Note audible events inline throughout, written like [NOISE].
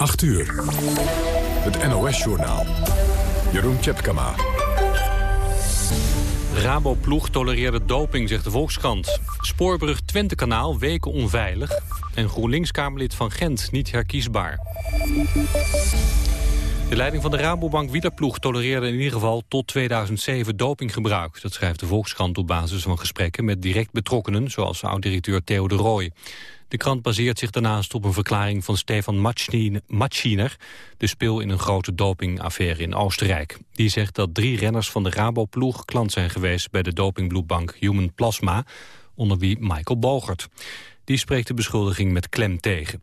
8 uur. Het NOS-journaal. Jeroen Tjepkama. Rabo-ploeg tolereerde doping, zegt de Volkskrant. Spoorbrug Twentekanaal weken onveilig. En GroenLinks-Kamerlid van Gent niet herkiesbaar. De leiding van de Rabobank wielerploeg tolereerde in ieder geval tot 2007 dopinggebruik. Dat schrijft de Volkskrant op basis van gesprekken met direct betrokkenen, zoals oud-directeur Theo de Rooij. De krant baseert zich daarnaast op een verklaring van Stefan Matschiner... de speel in een grote dopingaffaire in Oostenrijk. Die zegt dat drie renners van de Rabo-ploeg klant zijn geweest... bij de dopingbloedbank Human Plasma, onder wie Michael Bogert. Die spreekt de beschuldiging met klem tegen.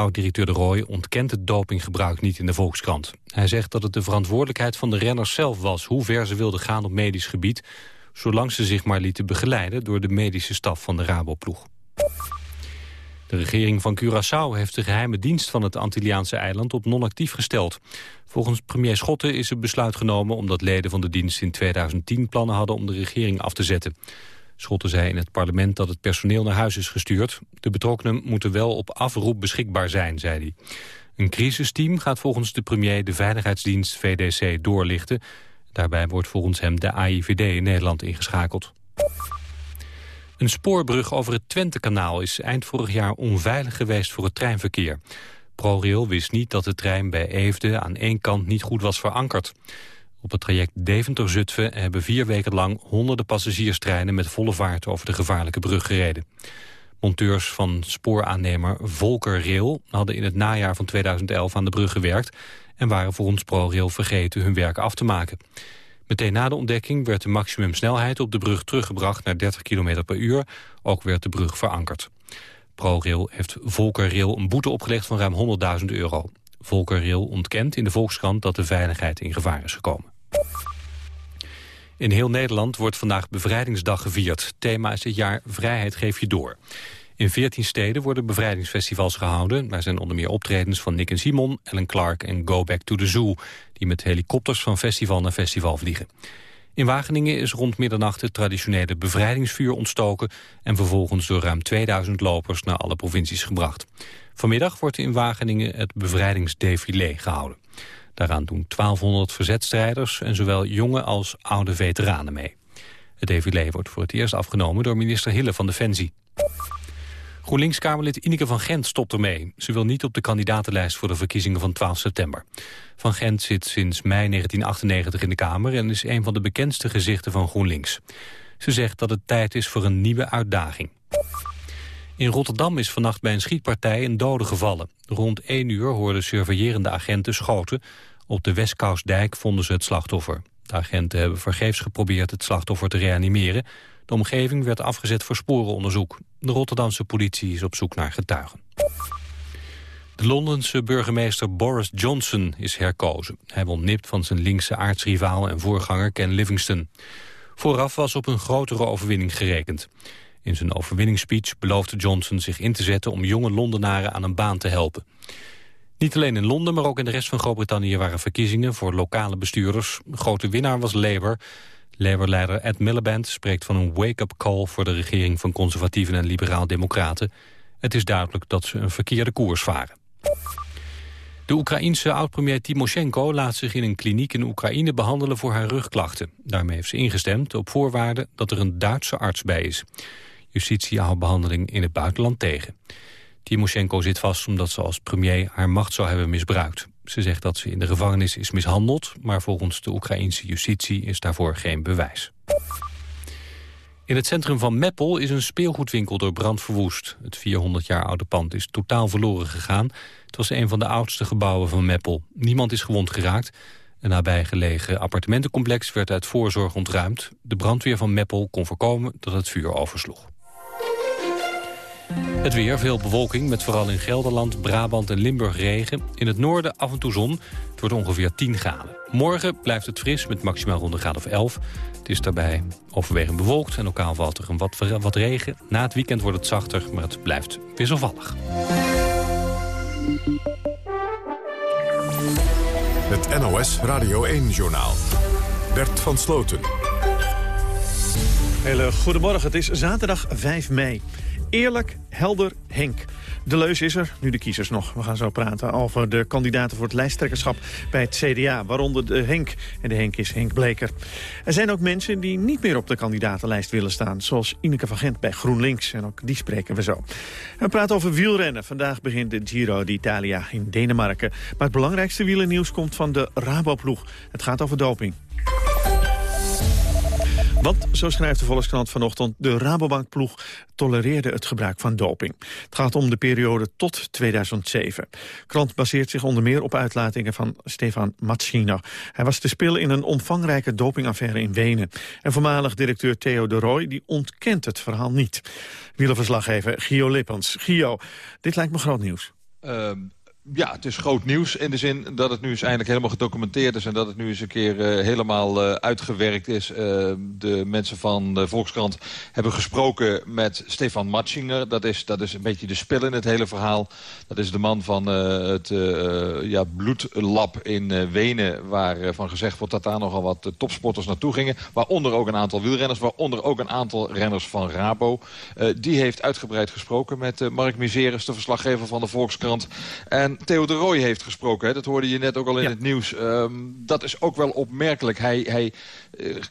Oud-directeur De Roy ontkent het dopinggebruik niet in de Volkskrant. Hij zegt dat het de verantwoordelijkheid van de renners zelf was... hoe ver ze wilden gaan op medisch gebied... zolang ze zich maar lieten begeleiden door de medische staf van de Rabo-ploeg. De regering van Curaçao heeft de geheime dienst van het Antilliaanse eiland op non-actief gesteld. Volgens premier Schotten is het besluit genomen omdat leden van de dienst in 2010 plannen hadden om de regering af te zetten. Schotten zei in het parlement dat het personeel naar huis is gestuurd. De betrokkenen moeten wel op afroep beschikbaar zijn, zei hij. Een crisisteam gaat volgens de premier de veiligheidsdienst VDC doorlichten. Daarbij wordt volgens hem de AIVD in Nederland ingeschakeld. Een spoorbrug over het Twentekanaal is eind vorig jaar onveilig geweest voor het treinverkeer. ProRail wist niet dat de trein bij Eefde aan één kant niet goed was verankerd. Op het traject Deventer-Zutphen hebben vier weken lang honderden passagierstreinen met volle vaart over de gevaarlijke brug gereden. Monteurs van spooraannemer Volker Rail hadden in het najaar van 2011 aan de brug gewerkt en waren volgens ProRail vergeten hun werk af te maken. Meteen na de ontdekking werd de maximumsnelheid op de brug teruggebracht naar 30 km per uur. Ook werd de brug verankerd. ProRail heeft Volker Rail een boete opgelegd van ruim 100.000 euro. Volker Rail ontkent in de Volkskrant dat de veiligheid in gevaar is gekomen. In heel Nederland wordt vandaag Bevrijdingsdag gevierd. Thema is dit jaar Vrijheid geef je door. In 14 steden worden bevrijdingsfestivals gehouden. Daar zijn onder meer optredens van Nick en Simon, Ellen Clark en Go Back to the Zoo... die met helikopters van festival naar festival vliegen. In Wageningen is rond middernacht het traditionele bevrijdingsvuur ontstoken... en vervolgens door ruim 2000 lopers naar alle provincies gebracht. Vanmiddag wordt in Wageningen het bevrijdingsdefilé gehouden. Daaraan doen 1200 verzetstrijders en zowel jonge als oude veteranen mee. Het defilé wordt voor het eerst afgenomen door minister Hille van Defensie. GroenLinks-Kamerlid Ineke van Gent stopt ermee. Ze wil niet op de kandidatenlijst voor de verkiezingen van 12 september. Van Gent zit sinds mei 1998 in de Kamer... en is een van de bekendste gezichten van GroenLinks. Ze zegt dat het tijd is voor een nieuwe uitdaging. In Rotterdam is vannacht bij een schietpartij een dode gevallen. Rond 1 uur hoorden surveillerende agenten schoten. Op de Westkousdijk vonden ze het slachtoffer. De agenten hebben vergeefs geprobeerd het slachtoffer te reanimeren. De omgeving werd afgezet voor sporenonderzoek. De Rotterdamse politie is op zoek naar getuigen. De Londense burgemeester Boris Johnson is herkozen. Hij won nipt van zijn linkse aardsrivaal en voorganger Ken Livingstone. Vooraf was op een grotere overwinning gerekend. In zijn overwinningsspeech beloofde Johnson zich in te zetten... om jonge Londenaren aan een baan te helpen. Niet alleen in Londen, maar ook in de rest van Groot-Brittannië... waren verkiezingen voor lokale bestuurders. grote winnaar was Labour. Labour-leider Ed Miliband spreekt van een wake-up call... voor de regering van conservatieven en liberaal-democraten. Het is duidelijk dat ze een verkeerde koers varen. De Oekraïense oud-premier Timoshenko laat zich in een kliniek in Oekraïne behandelen voor haar rugklachten. Daarmee heeft ze ingestemd op voorwaarde dat er een Duitse arts bij is. Justitie houdt behandeling in het buitenland tegen. Timoshenko zit vast omdat ze als premier haar macht zou hebben misbruikt. Ze zegt dat ze in de gevangenis is mishandeld... maar volgens de Oekraïnse justitie is daarvoor geen bewijs. In het centrum van Meppel is een speelgoedwinkel door brand verwoest. Het 400 jaar oude pand is totaal verloren gegaan. Het was een van de oudste gebouwen van Meppel. Niemand is gewond geraakt. Een nabijgelegen appartementencomplex werd uit voorzorg ontruimd. De brandweer van Meppel kon voorkomen dat het vuur oversloeg. Het weer, veel bewolking, met vooral in Gelderland, Brabant en Limburg regen. In het noorden af en toe zon. Het wordt ongeveer 10 graden. Morgen blijft het fris met maximaal rond een graad of 11. Het is daarbij overwegend bewolkt en lokaal valt er een wat, wat regen. Na het weekend wordt het zachter, maar het blijft wisselvallig. Het NOS Radio 1-journaal. Bert van Sloten. Hele goedemorgen, het is zaterdag 5 mei. Eerlijk, helder Henk. De leus is er, nu de kiezers nog. We gaan zo praten over de kandidaten voor het lijsttrekkerschap bij het CDA. Waaronder de Henk. En de Henk is Henk Bleker. Er zijn ook mensen die niet meer op de kandidatenlijst willen staan. Zoals Ineke van Gent bij GroenLinks. En ook die spreken we zo. We praten over wielrennen. Vandaag begint de Giro d'Italia in Denemarken. Maar het belangrijkste wielernieuws komt van de Raboploeg. Het gaat over doping. Want, zo schrijft de Volkskrant vanochtend... de Rabobankploeg tolereerde het gebruik van doping. Het gaat om de periode tot 2007. De krant baseert zich onder meer op uitlatingen van Stefan Matschiner. Hij was te spelen in een omvangrijke dopingaffaire in Wenen. En voormalig directeur Theo de Roy die ontkent het verhaal niet. Wielerverslaggever Gio Lippens. Gio, dit lijkt me groot nieuws. Uh, ja, het is groot nieuws in de zin dat het nu eens eindelijk helemaal gedocumenteerd is... en dat het nu eens een keer uh, helemaal uh, uitgewerkt is. Uh, de mensen van de Volkskrant hebben gesproken met Stefan Matschinger. Dat is, dat is een beetje de spil in het hele verhaal. Dat is de man van het ja, bloedlab in Wenen... waarvan gezegd wordt dat daar nogal wat topsporters naartoe gingen. Waaronder ook een aantal wielrenners, waaronder ook een aantal renners van Rabo. die heeft uitgebreid gesproken met Mark Miseris, de verslaggever van de Volkskrant... En Theo de Rooij heeft gesproken. Hè? Dat hoorde je net ook al in het nieuws. Um, dat is ook wel opmerkelijk. Hij, hij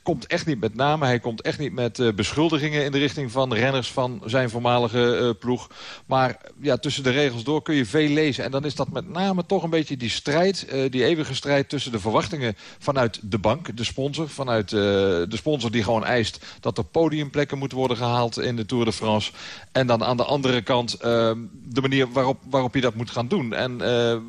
komt echt niet met namen. Hij komt echt niet met uh, beschuldigingen in de richting van renners van zijn voormalige uh, ploeg. Maar ja, tussen de regels door kun je veel lezen. En dan is dat met name toch een beetje die strijd, die eeuwige strijd tussen de verwachtingen vanuit de bank, de sponsor. Vanuit de sponsor die gewoon eist dat er podiumplekken moeten worden gehaald in de Tour de France. En dan aan de andere kant ehm, de manier waarop, waarop je dat moet gaan doen. En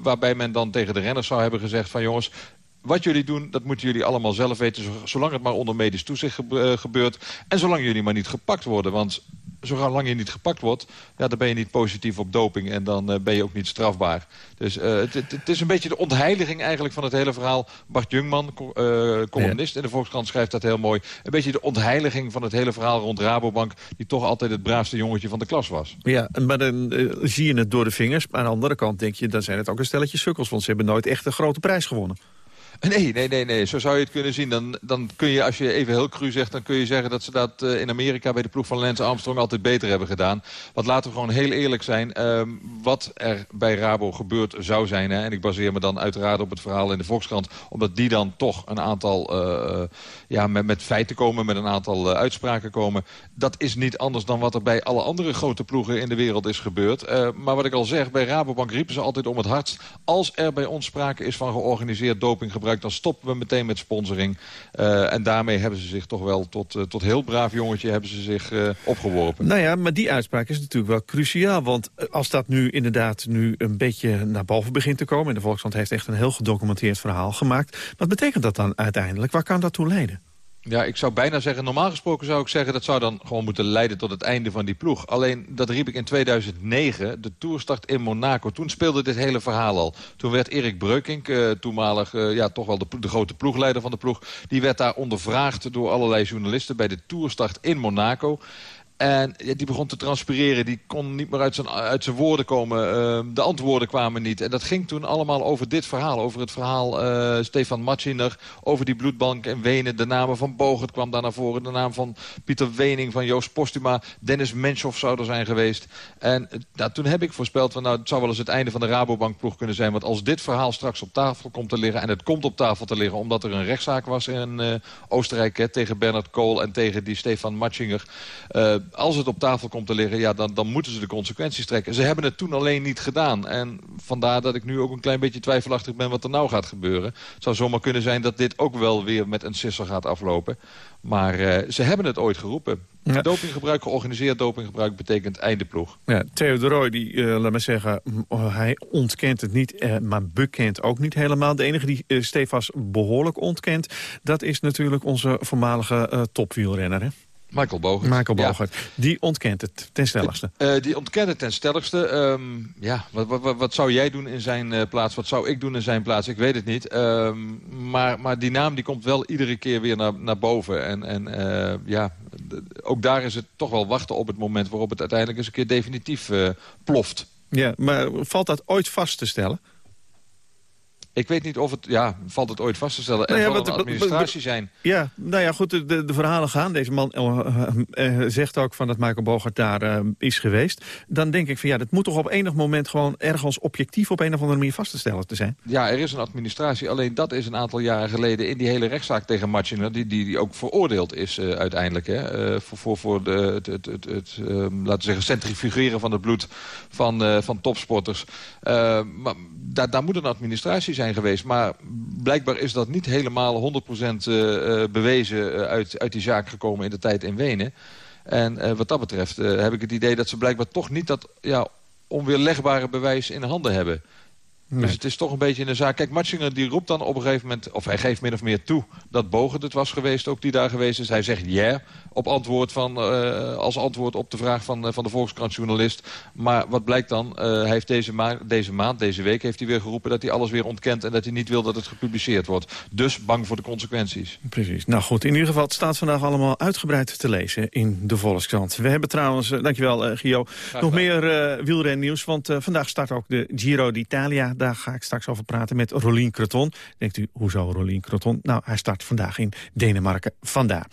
waarbij men dan tegen de renners zou hebben gezegd van jongens... Wat jullie doen, dat moeten jullie allemaal zelf weten... zolang het maar onder medisch toezicht eh, gebeurt. En zolang jullie maar niet gepakt worden. Want zolang je niet gepakt wordt, ja, dan ben je niet positief op doping... en dan uh, ben je ook niet strafbaar. Dus uh, het, is een beetje de ontheiliging eigenlijk van het hele verhaal. Bart Jungman, uh, columnist in de Volkskrant, schrijft dat heel mooi. Een beetje de ontheiliging van het hele verhaal rond Rabobank... die toch altijd het braafste jongetje van de klas was. Ja, maar dan zie je het door de vingers. Maar aan de andere kant denk je, dan zijn het ook een stelletje sukkels... want ze hebben nooit echt een grote prijs gewonnen. Nee, nee, nee, nee. Zo zou je het kunnen zien. Dan, dan kun je, als je even heel cru zegt... dan kun je zeggen dat ze dat uh, in Amerika bij de ploeg van Lance Armstrong... altijd beter hebben gedaan. Want laten we gewoon heel eerlijk zijn. Um, wat er bij Rabo gebeurd zou zijn... Hè, en ik baseer me dan uiteraard op het verhaal in de Volkskrant... omdat die dan toch een aantal... Uh, ja, met, met feiten komen, met een aantal uitspraken komen... dat is niet anders dan wat er bij alle andere grote ploegen in de wereld is gebeurd. maar wat ik al zeg, bij Rabobank riepen ze altijd om het hardst... als er bij ons sprake is van georganiseerd dopinggebruik dan stoppen we meteen met sponsoring. Uh, en daarmee hebben ze zich toch wel tot, uh, tot heel braaf jongetje hebben ze zich uh, opgeworpen. Nou ja, maar die uitspraak is natuurlijk wel cruciaal. Want als dat nu inderdaad nu een beetje naar boven begint te komen... en de Volkskrant heeft echt een heel gedocumenteerd verhaal gemaakt... wat betekent dat dan uiteindelijk? Waar kan dat toe leiden? Ja, ik zou bijna zeggen, normaal gesproken zou ik zeggen... dat zou dan gewoon moeten leiden tot het einde van die ploeg. Alleen, dat riep ik in 2009, de toerstart in Monaco. Toen speelde dit hele verhaal al. Toen werd Erik Breukink, uh, toenmalig uh, ja, toch wel de, de, grote ploegleider van de ploeg... die werd daar ondervraagd door allerlei journalisten bij de toerstart in Monaco... En die begon te transpireren. Die kon niet meer uit zijn, uit zijn woorden komen. Uh, de antwoorden kwamen niet. En dat ging toen allemaal over dit verhaal. Over het verhaal uh, Stefan Matschiner. Over die bloedbank in Wenen. De namen van Bogert kwam daar naar voren. De naam van Pieter Wening, van Joost Postuma. Dennis Menshoff zou er zijn geweest. En nou, toen heb ik voorspeld... Van, nou, het zou wel eens het einde van de Rabobankploeg kunnen zijn. Want als dit verhaal straks op tafel komt te liggen... en het komt op tafel te liggen omdat er een rechtszaak was in uh, Oostenrijk... Tegen Bernard Kool en tegen die Stefan Matschiner als het op tafel komt te liggen, ja, dan, dan moeten ze de consequenties trekken. Ze hebben het toen alleen niet gedaan. En vandaar dat ik nu ook een klein beetje twijfelachtig ben wat er nou gaat gebeuren. Het zou zomaar kunnen zijn dat dit ook wel weer met een sisser gaat aflopen. Maar uh, ze hebben het ooit geroepen. Ja. Dopinggebruik, georganiseerd dopinggebruik betekent einde ploeg. Ja, Theo de Roy, die, uh, laat maar zeggen, oh, hij ontkent het niet, uh, maar bekent ook niet helemaal. De enige die Stefas behoorlijk ontkent, dat is natuurlijk onze voormalige topwielrenner. Hè? Michael Bogert. Michael Bogert. Ja. Die ontkent het ten stelligste. Uh, die ontkent het ten stelligste. Um, ja, wat, wat, wat, zou jij doen in zijn uh, plaats? Wat zou ik doen in zijn plaats? Ik weet het niet. Um, maar, maar die naam die komt wel iedere keer weer naar, naar boven. En, en uh, ja, ook daar is het toch wel wachten op het moment... waarop het uiteindelijk eens een keer definitief ploft. Ja, maar valt dat ooit vast te stellen? Ik weet niet of het, ja, valt het ooit vast te stellen. Er nou ja, zal een administratie zijn. Ja, nou ja, goed, de, de verhalen gaan. Deze man uh, zegt ook van dat Michael Bogert daar is geweest. Dan denk ik van ja, dat moet toch op enig moment gewoon ergens objectief op een of andere manier vast te stellen te zijn. Ja, er is een administratie. Alleen dat is een aantal jaren geleden in die hele rechtszaak tegen Matchinger... die, die, die ook veroordeeld is uiteindelijk. Hè, voor, voor, voor de, het, het, het, het ehm, laten we zeggen, centrifugeren van het bloed van, van topsporters. maar daar, daar moet een administratie zijn geweest. Maar blijkbaar is dat niet helemaal 100% uh, eh, eh, bewezen eh, uit, uit die zaak gekomen in de tijd in Wenen. En wat dat betreft heb ik het idee dat ze blijkbaar toch niet dat ja, onweerlegbare bewijs in handen hebben. Dus het is toch een beetje in de zaak. Kijk, Matschinger die roept dan op een gegeven moment... of hij geeft min of meer toe dat Bogen het was geweest... ook die daar geweest is. Hij zegt ja yeah, op antwoord van, uh, als antwoord op de vraag van, uh, van de Volkskrantjournalist. Maar wat blijkt dan? Uh, hij heeft deze, ma deze maand, deze week heeft hij weer geroepen... dat hij alles weer ontkent en dat hij niet wil dat het gepubliceerd wordt. Dus bang voor de consequenties. Precies. Nou goed, in ieder geval het staat vandaag allemaal uitgebreid te lezen in de Volkskrant. We hebben trouwens, dankjewel Gio, nog meer wielrennieuws. Want vandaag start ook de Giro d'Italia daar ga ik straks over praten met Rolien Creton. Denkt u, hoezo Rolien Creton? Nou, hij start vandaag in Denemarken. Vandaar.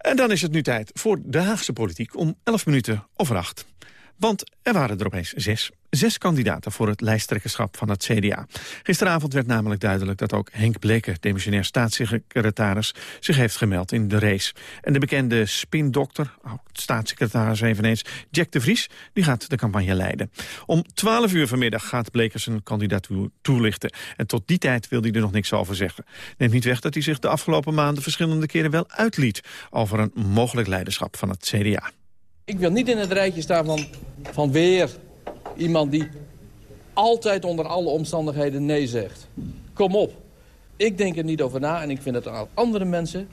En dan is het nu tijd voor de Haagse politiek om 11 minuten over 8. Want er waren er opeens zes. Zes kandidaten voor het lijsttrekkerschap van het CDA. Gisteravond werd namelijk duidelijk dat ook Henk Bleker, demissionair staatssecretaris, zich heeft gemeld in de race. En de bekende spindokter, staatssecretaris eveneens, Jack de Vries, die gaat de campagne leiden. Om 12 uur vanmiddag gaat Bleker zijn kandidatuur toelichten. En tot die tijd wil hij er nog niks over zeggen. Neemt niet weg dat hij zich de afgelopen maanden verschillende keren wel uitliet over een mogelijk leiderschap van het CDA. Ik wil niet in het rijtje staan van, van weer iemand die altijd onder alle omstandigheden nee zegt. Kom op. Ik denk er niet over na en ik vind dat er andere mensen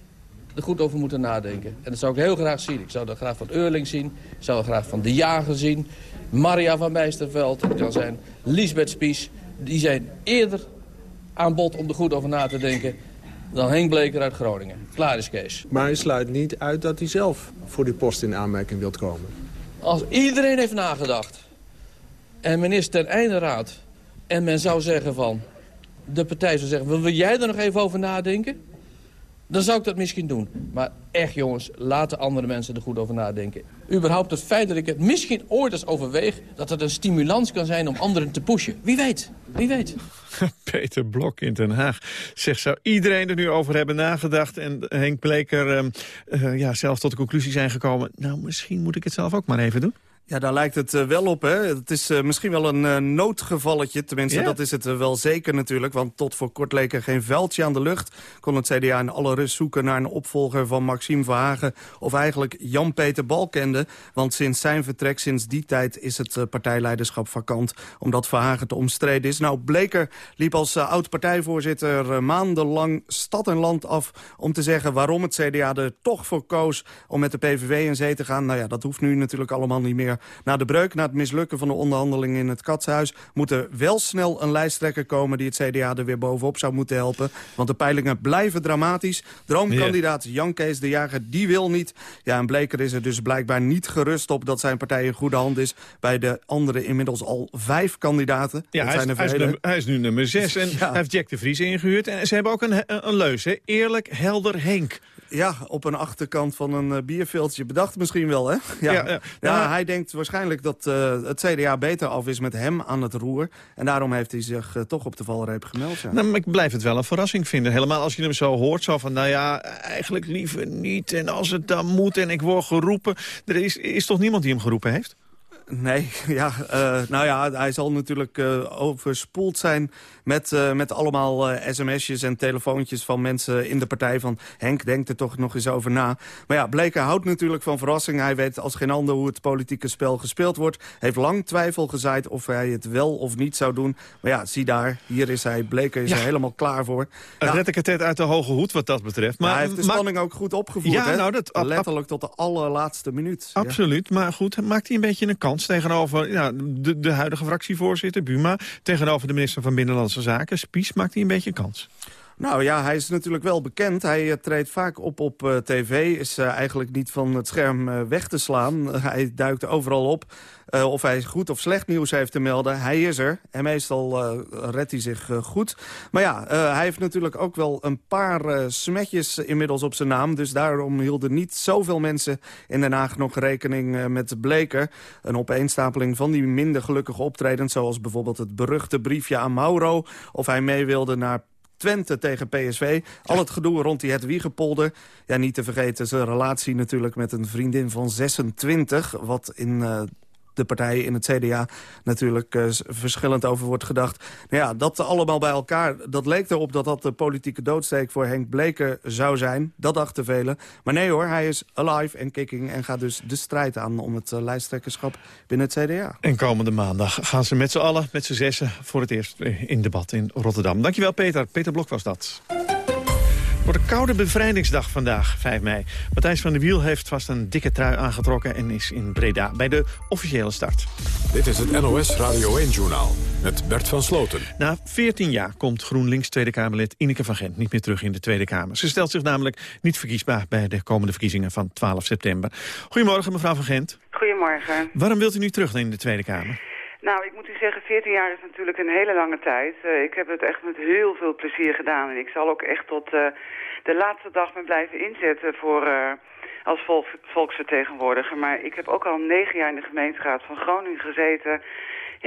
er goed over moeten nadenken. En dat zou ik heel graag zien. Ik zou dat graag van Eurling zien. Ik zou dat graag van De Jager zien. Maria van Meisterveld. Het kan zijn Lisbeth Spies. Die zijn eerder aan bod om er goed over na te denken dan Henk Bleker uit Groningen. Klaar is Kees. Maar hij sluit niet uit dat hij zelf voor die post in aanmerking wilt komen. Als iedereen heeft nagedacht en men is ten einde raad... en men zou zeggen van... de partij zou zeggen, wil jij er nog even over nadenken? dan zou ik dat misschien doen. Maar echt jongens, laten andere mensen er goed over nadenken. Überhaupt het feit dat ik het misschien ooit eens overweeg... dat het een stimulans kan zijn om anderen te pushen. Wie weet, wie weet. [LAUGHS] Peter Blok in Den Haag. Zegt, zou iedereen er nu over hebben nagedacht... en Henk Bleker uh, ja, zelf tot de conclusie zijn gekomen... nou, misschien moet ik het zelf ook maar even doen? Ja, daar lijkt het uh, wel op. Hè? Het is uh, misschien wel een uh, noodgevalletje. Tenminste, dat is het wel zeker natuurlijk. Want tot voor kort leek er geen veldje aan de lucht. Kon het CDA in alle rust zoeken naar een opvolger van Maxime Verhagen... of eigenlijk Jan-Peter Balkende. Want sinds zijn vertrek, sinds die tijd, is het partijleiderschap vakant... omdat Verhagen te omstreden is. Nou, Bleker liep als oud-partijvoorzitter maandenlang stad en land af... om te zeggen waarom het CDA er toch voor koos om met de PVV in zee te gaan. Nou ja, dat hoeft nu natuurlijk allemaal niet meer na de breuk, na het mislukken van de onderhandelingen in het Katshuis... moet er wel snel een lijsttrekker komen die het CDA er weer bovenop zou moeten helpen. Want de peilingen blijven dramatisch. Droomkandidaat Jan Kees de Jager, die wil niet. Ja, en Bleker is er dus blijkbaar niet gerust op dat zijn partij in goede hand is... bij de andere inmiddels al vijf kandidaten. Ja, hij is, hij, is nummer, hij, is nu nummer zes en hij heeft Jack de Vries ingehuurd. En ze hebben ook een, een leus, hè? Eerlijk, helder Henk. Ja, op een achterkant van een uh, bierveeltje bedacht misschien wel, hè? [LAUGHS] Ja, ja, ja. hij denkt waarschijnlijk dat uh, het CDA beter af is met hem aan het roer. En daarom heeft hij zich uh, toch op de valreep gemeld. Ja. Nou, maar ik blijf het wel een verrassing vinden. Helemaal als je hem zo hoort, zo van, nou ja, eigenlijk liever niet. En als het dan moet en ik word geroepen. Er is, is toch niemand die hem geroepen heeft? Nee, [LAUGHS] ja, uh, nou ja, hij zal natuurlijk uh, overspoeld zijn met, uh, met allemaal sms'jes en telefoontjes van mensen in de partij van Henk, denkt er toch nog eens over na. Maar ja, Bleker houdt natuurlijk van verrassing. Hij weet als geen ander hoe het politieke spel gespeeld wordt. Heeft lang twijfel gezaaid of hij het wel of niet zou doen. Maar ja, zie daar, hier is hij, Bleker is er helemaal klaar voor. Ja. Red ik het uit de hoge hoed wat dat betreft. Maar, hij heeft de spanning ook goed opgevoerd, ja, Nou, dat, Letterlijk tot de allerlaatste minuut. Absoluut, maar goed, maakt hij een beetje een kans tegenover ja, de, de huidige fractievoorzitter, Buma... tegenover de minister van Binnenlandse Zaken, Spies, maakt hij een beetje kans. Nou ja, hij is natuurlijk wel bekend. Hij uh, treedt vaak op op uh, tv. Is uh, eigenlijk niet van het scherm weg te slaan. [LAUGHS] hij duikt overal op. of hij goed of slecht nieuws heeft te melden. Hij is er. En meestal redt hij zich goed. Maar ja, hij heeft natuurlijk ook wel een paar smetjes inmiddels op zijn naam. Dus daarom hielden niet zoveel mensen in Den Haag nog rekening met Bleker. Een opeenstapeling van die minder gelukkige optredens. Zoals bijvoorbeeld het beruchte briefje aan Mauro. Of hij mee wilde naar Twente tegen PSV. Al het gedoe rond die Hedwiegepolder. Ja, niet te vergeten zijn relatie natuurlijk met een vriendin van 26... wat in uh, de partijen in het CDA natuurlijk uh, verschillend over wordt gedacht. Nou ja, dat allemaal bij elkaar, dat leek erop dat dat de politieke doodsteek voor Henk Bleker zou zijn. Dat dachten velen. Maar nee hoor, hij is alive en kicking en gaat dus de strijd aan om het uh, lijsttrekkerschap binnen het CDA. En komende maandag gaan ze met z'n allen, met z'n zessen, voor het eerst in debat in Rotterdam. Dankjewel Peter. Peter Blok was dat wordt een koude bevrijdingsdag vandaag, 5 mei. Matthijs van der Wiel heeft vast een dikke trui aangetrokken... en is in Breda bij de officiële start. Dit is het NOS Radio 1-journaal met Bert van Sloten. Na 14 jaar komt GroenLinks Tweede Kamerlid Ineke van Gent... niet meer terug in de Tweede Kamer. Ze stelt zich namelijk niet verkiesbaar... bij de komende verkiezingen van 12 september. Goedemorgen, mevrouw van Gent. Goedemorgen. Waarom wilt u nu terug in de Tweede Kamer? Nou, ik moet u zeggen, 14 jaar is natuurlijk een hele lange tijd. Uh, ik heb het echt met heel veel plezier gedaan. En ik zal ook echt tot uh, de laatste dag me blijven inzetten voor, uh, als volk, volksvertegenwoordiger. Maar ik heb ook al negen jaar in de gemeenteraad van Groningen gezeten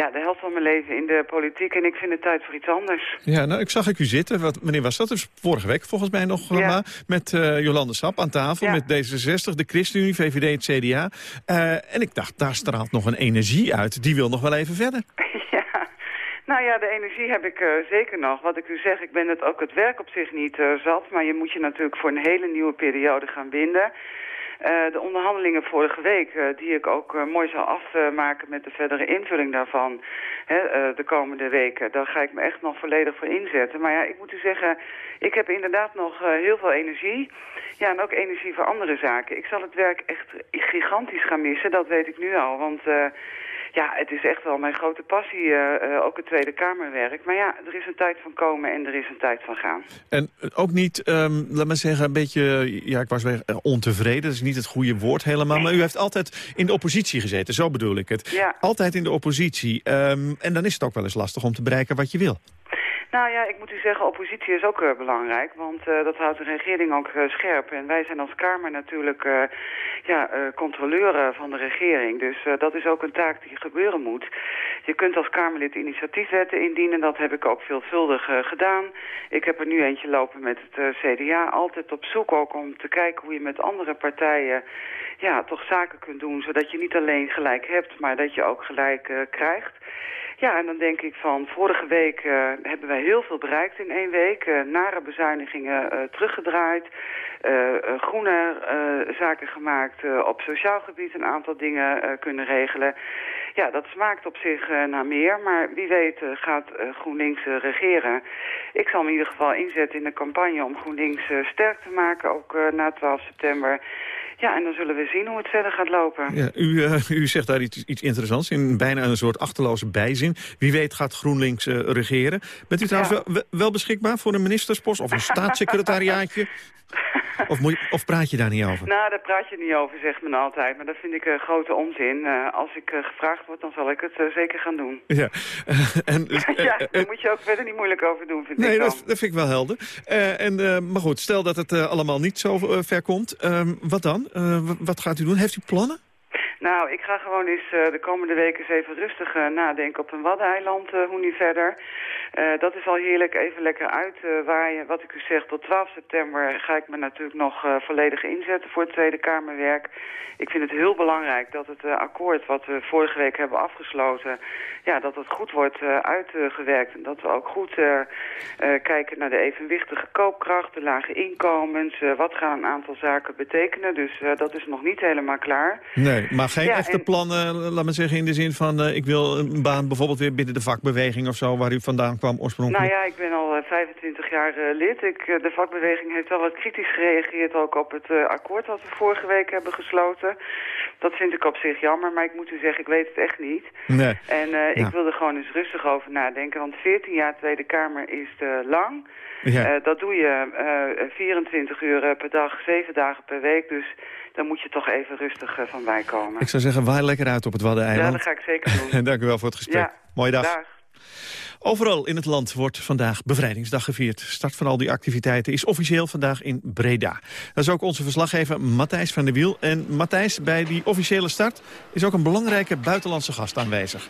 ja, de helft van mijn leven in de politiek en ik vind het tijd voor iets anders. Ja, nou, ik zag ik u zitten. Wat, wanneer was dat? Dus vorige week volgens mij nog ja. maar, met uh, Jolande Sap aan tafel, met D66, de ChristenUnie, VVD, het CDA. Uh, en ik dacht, daar straalt nog een energie uit. Die wil nog wel even verder. [LAUGHS] ja. Nou ja, de energie heb ik uh, zeker nog. Wat ik u zeg, ik ben het ook het werk op zich niet zat. Maar je moet je natuurlijk voor een hele nieuwe periode gaan binden. Uh, de onderhandelingen vorige week, uh, die ik ook uh, mooi zal afmaken met de verdere invulling daarvan hè, de komende weken, daar ga ik me echt nog volledig voor inzetten. Maar ja, ik moet u zeggen, ik heb inderdaad nog heel veel energie. Ja, en ook energie voor andere zaken. Ik zal het werk echt gigantisch gaan missen, dat weet ik nu al. Want ja, het is echt wel mijn grote passie, uh, ook het Tweede Kamerwerk. Maar ja, er is een tijd van komen en er is een tijd van gaan. En ook niet, um, laat maar zeggen, een beetje, ja, ik was weer ontevreden. Dat is niet het goede woord helemaal. Nee. Maar u heeft altijd in de oppositie gezeten, zo bedoel ik het. Ja. Altijd in de oppositie. Um, en dan is het ook wel eens lastig om te bereiken wat je wil. Nou ja, ik moet u zeggen, oppositie is ook uh, belangrijk, want uh, dat houdt de regering ook uh, scherp. En wij zijn als Kamer natuurlijk ja, controleur van de regering, dus dat is ook een taak die gebeuren moet. Je kunt als Kamerlid initiatiefwetten indienen, dat heb ik ook veelvuldig gedaan. Ik heb er nu eentje lopen met het CDA, altijd op zoek ook om te kijken hoe je met andere partijen ja, toch zaken kunt doen, zodat je niet alleen gelijk hebt, maar dat je ook gelijk krijgt. Ja, en dan denk ik van vorige week uh, hebben wij heel veel bereikt in één week. Uh, nare bezuinigingen uh, teruggedraaid. groene zaken gemaakt. op sociaal gebied een aantal dingen kunnen regelen. Ja, dat smaakt op zich naar meer. Maar wie weet gaat GroenLinks regeren. Ik zal me in ieder geval inzetten in de campagne om GroenLinks sterk te maken. Ook na 12 september. Ja, en dan zullen we zien hoe het verder gaat lopen. Ja, u, uh, u zegt daar iets, iets interessants, in bijna een soort achterloze bijzin. Wie weet gaat GroenLinks uh, regeren. Bent u trouwens ja. wel, wel, beschikbaar voor een ministerspost of een [LAUGHS] staatssecretariaatje? Of, moet je, of praat je daar niet over? Nou, daar praat je niet over, zegt men altijd. Maar dat vind ik uh, grote onzin. Als ik gevraagd word, dan zal ik het zeker gaan doen. Ja, en, [LAUGHS] ja daar moet je ook verder niet moeilijk over doen, vind nee, ik Nee, dat, dat, vind ik wel helder. en, maar goed, stel dat het allemaal niet zo ver komt. Ehm, wat dan? Wat gaat u doen? Heeft u plannen? Nou, ik ga gewoon eens uh, de komende weken eens even rustig uh, nadenken op een waddeneiland, hoe nu verder. Dat is al heerlijk, even lekker uitwaaien. Wat ik u zeg, tot 12 september ga ik me natuurlijk nog volledig inzetten voor het Tweede Kamerwerk. Ik vind het heel belangrijk dat het akkoord wat we vorige week hebben afgesloten... ja, dat het goed wordt uitgewerkt en dat we ook goed kijken naar de evenwichtige koopkracht, de lage inkomens. wat gaan een aantal zaken betekenen, dus dat is nog niet helemaal klaar. Nee, maar geen ja, echte en... plannen, laat me zeggen, in de zin van... Ik wil een baan bijvoorbeeld weer binnen de vakbeweging of zo... waar u vandaan kwam oorspronkelijk? Nou ja, ik ben al 25 jaar lid. Ik, de vakbeweging heeft wel wat kritisch gereageerd ook op het akkoord dat we vorige week hebben gesloten. Dat vind ik op zich jammer, maar ik moet u zeggen, ik weet het echt niet. Nee. En ik wil er gewoon eens rustig over nadenken, want 14 jaar Tweede Kamer is te lang. Ja. dat doe je 24 uur per dag, 7 dagen per week, dus dan moet je toch even rustig van bijkomen. Ik zou zeggen, waai lekker uit op het Waddeneiland. Ja, dat ga ik zeker doen. [LAUGHS] Dank u wel voor het gesprek. Ja. Mooie dag. Dag. Overal in het land wordt vandaag Bevrijdingsdag gevierd. Start van al die activiteiten is officieel vandaag in Breda. Dat is ook onze verslaggever Matthijs van der Wiel. En Matthijs, bij die officiële start is ook een belangrijke buitenlandse gast aanwezig.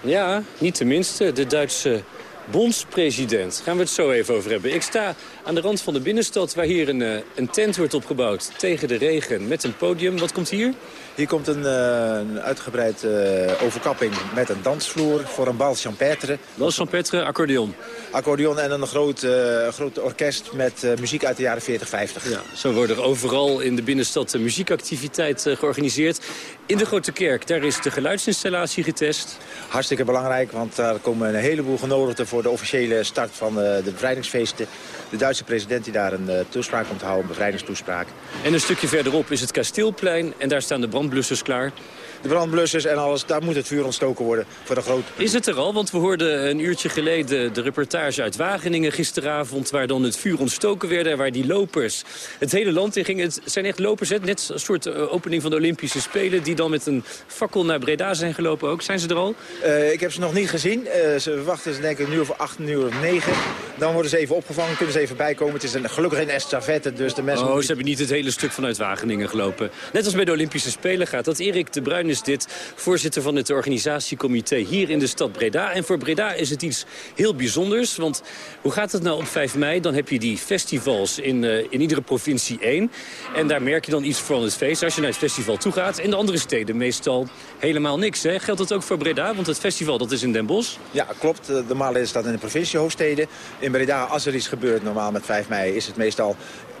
Ja, niet tenminste. De Duitse bondspresident. Gaan we het zo even over hebben. Ik sta aan de rand van de binnenstad waar hier een, eh, een tent wordt opgebouwd tegen de regen met een podium. Wat komt hier? Hier komt een, uh, een uitgebreid uh, overkapping met een dansvloer voor een bal champêtre. Bal champêtre, accordeon. Accordeon en een groot, uh, groot orkest met muziek uit de jaren 40, 50. Ja, zo worden er overal in de binnenstad muziekactiviteit georganiseerd. In de Grote Kerk, daar is de geluidsinstallatie getest. Hartstikke belangrijk, want daar komen een heleboel genodigden voor de officiële start van de bevrijdingsfeesten. De Duitse president die daar een toespraak komt houden, een bevrijdingstoespraak. En een stukje verderop is het Kasteelplein en daar staan de brandblussers klaar. De brandblussers en alles, daar moet het vuur ontstoken worden voor de grote... Is het er al? Want we hoorden een uurtje geleden de reportage uit Wageningen gisteravond... waar dan het vuur ontstoken werd en waar die lopers het hele land in gingen. Het zijn echt lopers, hè? net een soort eh, opening van de Olympische Spelen... die dan met een fakkel naar Breda zijn gelopen ook. Zijn ze er al? Uh, ik heb ze nog niet gezien. Uh, ze wachten ze denk ik nu over acht, nu of negen. Dan worden ze even opgevangen, kunnen even bijkomen. Het is een, gelukkig een estafette, dus de mensen... Oh, ze hebben niet het hele stuk vanuit Wageningen gelopen. Net als bij de Olympische Spelen gaat dat. Erik de Bruin is dit, voorzitter van het organisatiecomité hier in de stad Breda. En voor Breda is het iets heel bijzonders. Want hoe gaat het nou op 5 mei? Dan heb je die festivals in, uh, in iedere provincie één. En daar merk je dan iets van het feest als je naar het festival toe gaat. In de andere steden meestal helemaal niks. Hè? Geldt dat ook voor Breda? Want het festival dat is in Den Bosch. Ja, klopt. Normaal is dat in de provinciehoofdsteden. In Breda, als er iets gebeurt normaal met 5 mei, is het meestal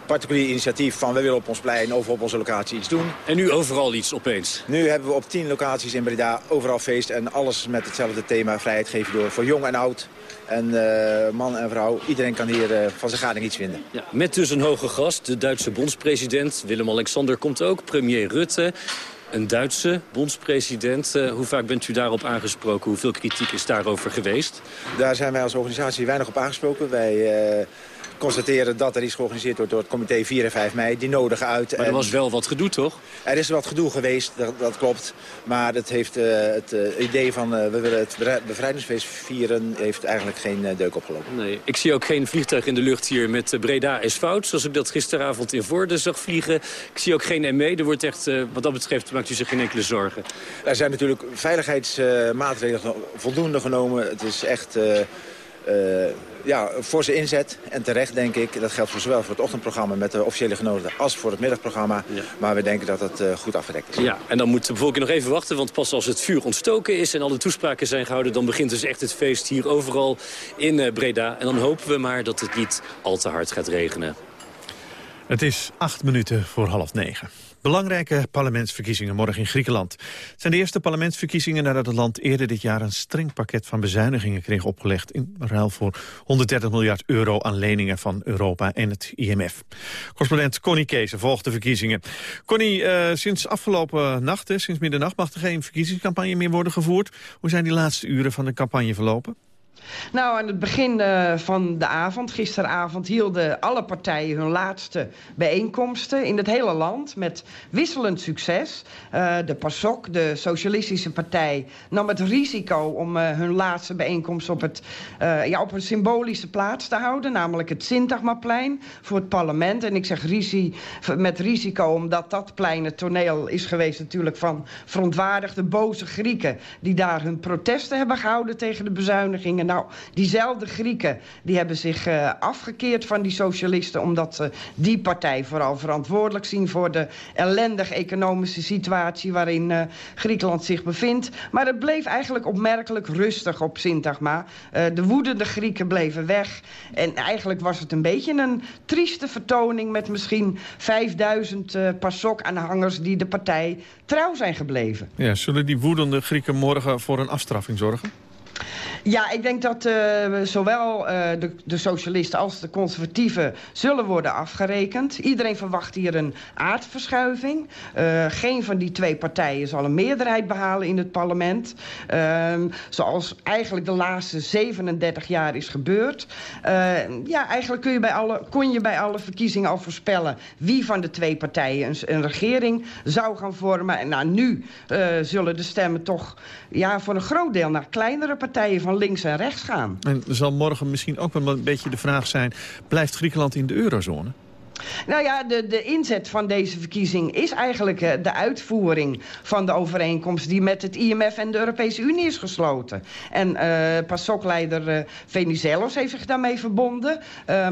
particulier initiatief van we willen op ons plein of op onze locatie iets doen. En nu overal iets opeens? Nu hebben we op tien locaties in Breda overal feest en alles met hetzelfde thema vrijheid geven door voor jong en oud. En uh, man en vrouw, iedereen kan hier uh, van zijn gading iets vinden. Ja, met dus een hoge gast, de Duitse bondspresident Willem-Alexander komt ook, premier Rutte. Een Duitse bondspresident. Uh, hoe vaak bent u daarop aangesproken? Hoeveel kritiek is daarover geweest? Daar zijn wij als organisatie weinig op aangesproken. Wij constateren dat er iets georganiseerd wordt door het comité 4 en 5 mei. Die nodigen uit. Maar er was wel wat gedoe, toch? Er is wat gedoe geweest, dat, dat klopt. Maar het, heeft, uh, het uh, idee van uh, we willen het bevrijdingsfeest vieren... heeft eigenlijk geen deuk opgelopen. Nee, ik zie ook geen vliegtuig in de lucht hier met Breda is fout. Zoals ik dat gisteravond in Voorde zag vliegen. Ik zie ook geen ME. Er wordt echt, wat dat betreft, maakt u zich geen enkele zorgen. Er zijn natuurlijk veiligheidsmaatregelen voldoende genomen. Het is echt... Uh, ja, voor zijn inzet. En terecht, denk ik. Dat geldt voor zowel voor het ochtendprogramma met de officiële genodigden... als voor het middagprogramma. Ja. Maar we denken dat het uh, goed afgedekt is. Ja, en dan moet de bevolking nog even wachten. Want pas als het vuur ontstoken is en alle toespraken zijn gehouden... dan begint dus echt het feest hier overal in uh, Breda. En dan hopen we maar dat het niet al te hard gaat regenen. Het is acht minuten voor half negen. Belangrijke parlementsverkiezingen morgen in Griekenland. Het zijn de eerste parlementsverkiezingen nadat het land eerder dit jaar een streng pakket van bezuinigingen kreeg opgelegd in ruil voor 130 miljard euro aan leningen van Europa en het IMF. Correspondent Connie Kees volgt de verkiezingen. Connie, uh, sinds afgelopen nacht, sinds middernacht, mag er geen verkiezingscampagne meer worden gevoerd. Hoe zijn die laatste uren van de campagne verlopen? Nou, aan het begin uh, van de avond, gisteravond, hielden alle partijen hun laatste bijeenkomsten in het hele land met wisselend succes. Uh, de PASOK, de Socialistische Partij, nam het risico om uh, hun laatste bijeenkomst op, het, ja, op een symbolische plaats te houden, namelijk het Sintagmaplein voor het parlement. En ik zeg risi met risico omdat dat plein het toneel is geweest natuurlijk van verontwaardigde boze Grieken die daar hun protesten hebben gehouden tegen de bezuinigingen. Nou, diezelfde Grieken die hebben zich uh, afgekeerd van die socialisten... omdat ze die partij vooral verantwoordelijk zien... voor de ellendige economische situatie waarin uh, Griekenland zich bevindt. Maar het bleef eigenlijk opmerkelijk rustig op Syntagma. Uh, de woedende Grieken bleven weg. En eigenlijk was het een beetje een trieste vertoning... met misschien 5000 PASOK-aanhangers die de partij trouw zijn gebleven. Ja, zullen die woedende Grieken morgen voor een afstraffing zorgen? Ja, ik denk dat uh, zowel uh, de, de, socialisten als de conservatieven zullen worden afgerekend. Iedereen verwacht hier een aardverschuiving. Uh, geen van die twee partijen zal een meerderheid behalen in het parlement. Ehm, zoals eigenlijk de laatste 37 jaar is gebeurd. ja, eigenlijk kun je bij alle, kon je bij alle verkiezingen al voorspellen... wie van de twee partijen een, een regering zou gaan vormen. En nou, nu zullen de stemmen toch ja, voor een groot deel naar kleinere partijen van links en rechts gaan. En zal morgen misschien ook wel een beetje de vraag zijn... blijft Griekenland in de eurozone? Nou ja, de, de inzet van deze verkiezing is eigenlijk uh, de uitvoering van de overeenkomst die met het IMF en de Europese Unie is gesloten. En uh, PASOK-leider uh, Venizelos heeft zich daarmee verbonden.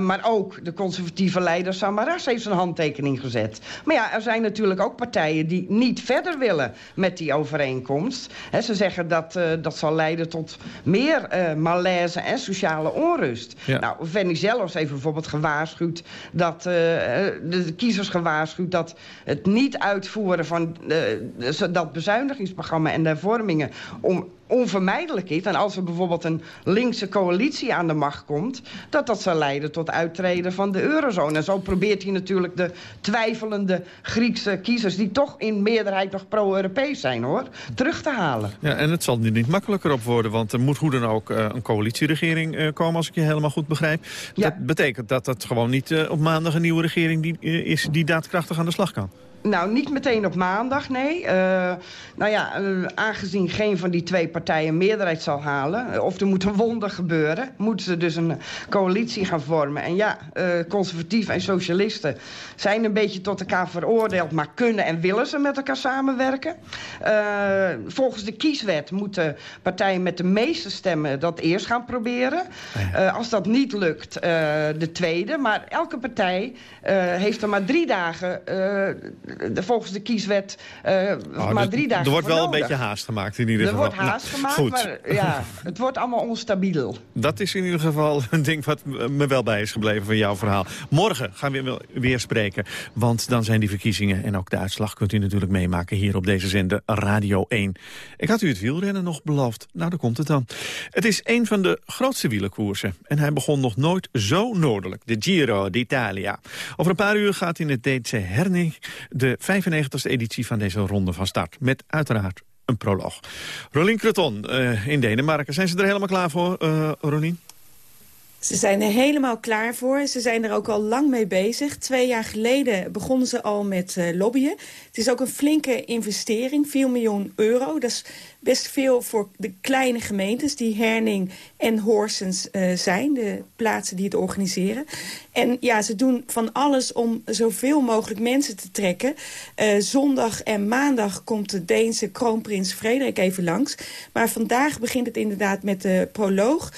maar ook de conservatieve leider Samaras heeft zijn handtekening gezet. Maar ja, er zijn natuurlijk ook partijen die niet verder willen met die overeenkomst. He, ze zeggen dat dat zal leiden tot meer malaise en sociale onrust. Ja. Nou, Venizelos heeft bijvoorbeeld gewaarschuwd dat eh, de kiezers gewaarschuwd dat het niet uitvoeren van uh, dat bezuinigingsprogramma en de hervormingen om onvermijdelijk is. En als er bijvoorbeeld een linkse coalitie aan de macht komt... dat dat zal leiden tot uittreden van de eurozone. En zo probeert hij natuurlijk de twijfelende Griekse kiezers... die toch in meerderheid nog pro-Europees zijn, hoor, terug te halen. Ja, en het zal nu niet makkelijker op worden... want er moet hoe dan ook uh, een coalitieregering uh, komen, als ik je helemaal goed begrijp. Ja. Dat betekent dat het gewoon niet uh, op maandag een nieuwe regering die, is... die daadkrachtig aan de slag kan. Nou, niet meteen op maandag, nee. Uh, nou ja, uh, aangezien geen van die twee partijen meerderheid zal halen... of er moet een wonder gebeuren... moeten ze dus een coalitie gaan vormen. En ja, uh, conservatieven en socialisten zijn een beetje tot elkaar veroordeeld... maar kunnen en willen ze met elkaar samenwerken. volgens de kieswet moeten partijen met de meeste stemmen dat eerst gaan proberen. als dat niet lukt, de tweede. Maar elke partij heeft er maar drie dagen volgens de kieswet uh, maar drie dagen Er wordt wel een beetje haast gemaakt in ieder geval. Er wordt nou, haast gemaakt, goed. maar ja, [LAUGHS] het wordt allemaal onstabiel. Dat is in ieder geval een ding wat me wel bij is gebleven van jouw verhaal. Morgen gaan we weer spreken, want dan zijn die verkiezingen... en ook de uitslag kunt u natuurlijk meemaken hier op deze zender Radio 1. Ik had u het wielrennen nog beloofd. Nou, daar komt het dan. Het is een van de grootste wielerkoersen. En hij begon nog nooit zo noordelijk, de Giro d'Italia. Over een paar uur gaat in het Deetse Herning de 95e editie van deze ronde van start. Met uiteraard een proloog. Rolien Creton uh, in Denemarken. Zijn ze er helemaal klaar voor, uh? Ze zijn er helemaal klaar voor. Ze zijn er ook al lang mee bezig. Twee jaar geleden begonnen ze al met uh, lobbyen. Het is ook een flinke investering, 4 miljoen euro. Dat is best veel voor de kleine gemeentes die Herning en Horsens uh, zijn. De plaatsen die het organiseren. En ja, ze doen van alles om zoveel mogelijk mensen te trekken. Uh, zondag en maandag komt de Deense kroonprins Frederik even langs. Maar vandaag begint het inderdaad met de proloog.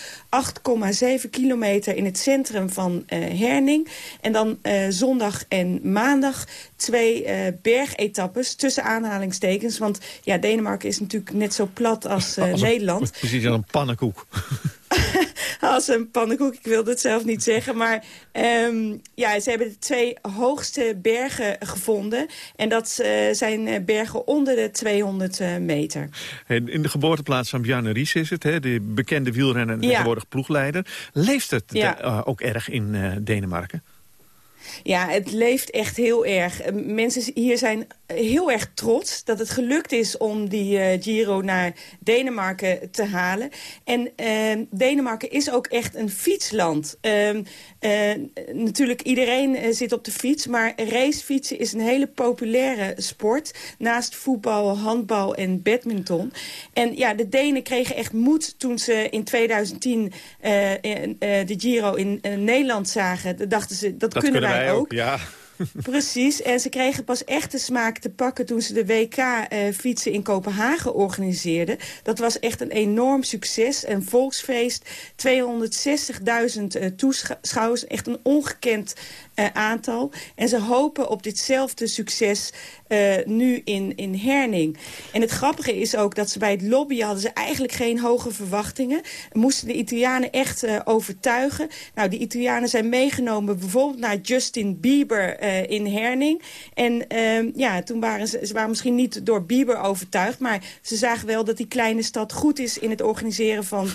8,7 kilometer in het centrum van uh, Herning. En dan zondag en maandag twee bergetappes tussen aanhalingstekens. Want ja, Denemarken is natuurlijk net zo plat als, uh, [LAUGHS] als Nederland. [LAUGHS] Precies, als een pannenkoek. [LAUGHS] als een pannenkoek, ik wilde het zelf niet zeggen. Maar um, ja, ze hebben de twee hoogste bergen gevonden. En dat uh, zijn eh, bergen onder de 200 uh, meter. In de geboorteplaats van Bjarne Ries is het, hè, de bekende wielrenner en ja. tegenwoordig ploegleider. Leeft het ja. ook erg in Denemarken? Ja, het leeft echt heel erg. Mensen hier zijn heel erg trots dat het gelukt is om die uh, Giro naar Denemarken te halen. En uh, Denemarken is ook echt een fietsland. Uh, natuurlijk, iedereen eh, zit op de fiets, maar racefietsen is een hele populaire sport. Naast voetbal, handbal en badminton. En ja, de Denen kregen echt moed toen ze in 2010 de Giro in Nederland zagen. Dan dachten ze, dat, dat kunnen, wij, ook. ook. Ja. [LAUGHS] Precies, en ze kregen pas echt de smaak te pakken toen ze de WK-fietsen eh, in Kopenhagen organiseerden. Dat was echt een enorm succes, een volksfeest. 260.000 uh, toeschouwers, echt een ongekend uh, aantal. En ze hopen op ditzelfde succes uh, nu in, in Herning. En het grappige is ook dat ze bij het lobbyen hadden ze eigenlijk geen hoge verwachtingen. Moesten de Italianen echt uh, overtuigen. Nou, die Italianen zijn meegenomen bijvoorbeeld naar Justin Bieber in Herning. En ehm, ja, toen waren ze, ze waren misschien niet door Bieber overtuigd... maar ze zagen wel dat die kleine stad goed is in het organiseren van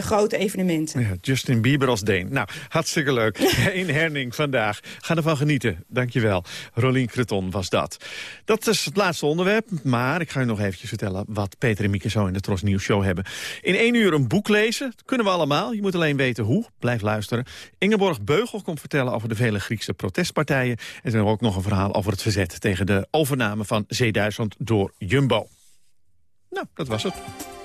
grote evenementen. Ja, Justin Bieber als Deen. Nou, hartstikke leuk. [LAUGHS] in Herning vandaag. Ga ervan genieten. Dankjewel. Rolien Creton was dat. Dat is het laatste onderwerp, maar ik ga u nog eventjes vertellen... wat Peter en Mieke zo in de Tros Nieuws Show hebben. In één uur een boek lezen, dat kunnen we allemaal. Je moet alleen weten hoe. Blijf luisteren. Ingeborg Beugel komt vertellen over de vele Griekse protestpartijen. En er is ook nog een verhaal over het verzet tegen de overname van Zeeduizend door Jumbo. Nou, dat was het.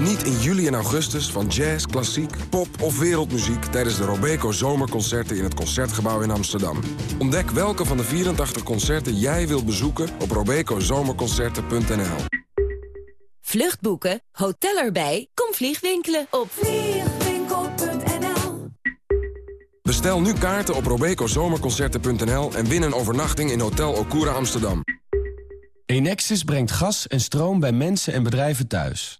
Geniet in juli en augustus van jazz, klassiek, pop of wereldmuziek... tijdens de Robeco Zomerconcerten in het Concertgebouw in Amsterdam. Ontdek welke van de 84 concerten jij wilt bezoeken op robecozomerconcerten.nl. Vluchtboeken, hotel erbij, kom vliegwinkelen op vliegwinkel.nl. Bestel nu kaarten op robecozomerconcerten.nl en win een overnachting in Hotel Okura Amsterdam. Enexis brengt gas en stroom bij mensen en bedrijven thuis.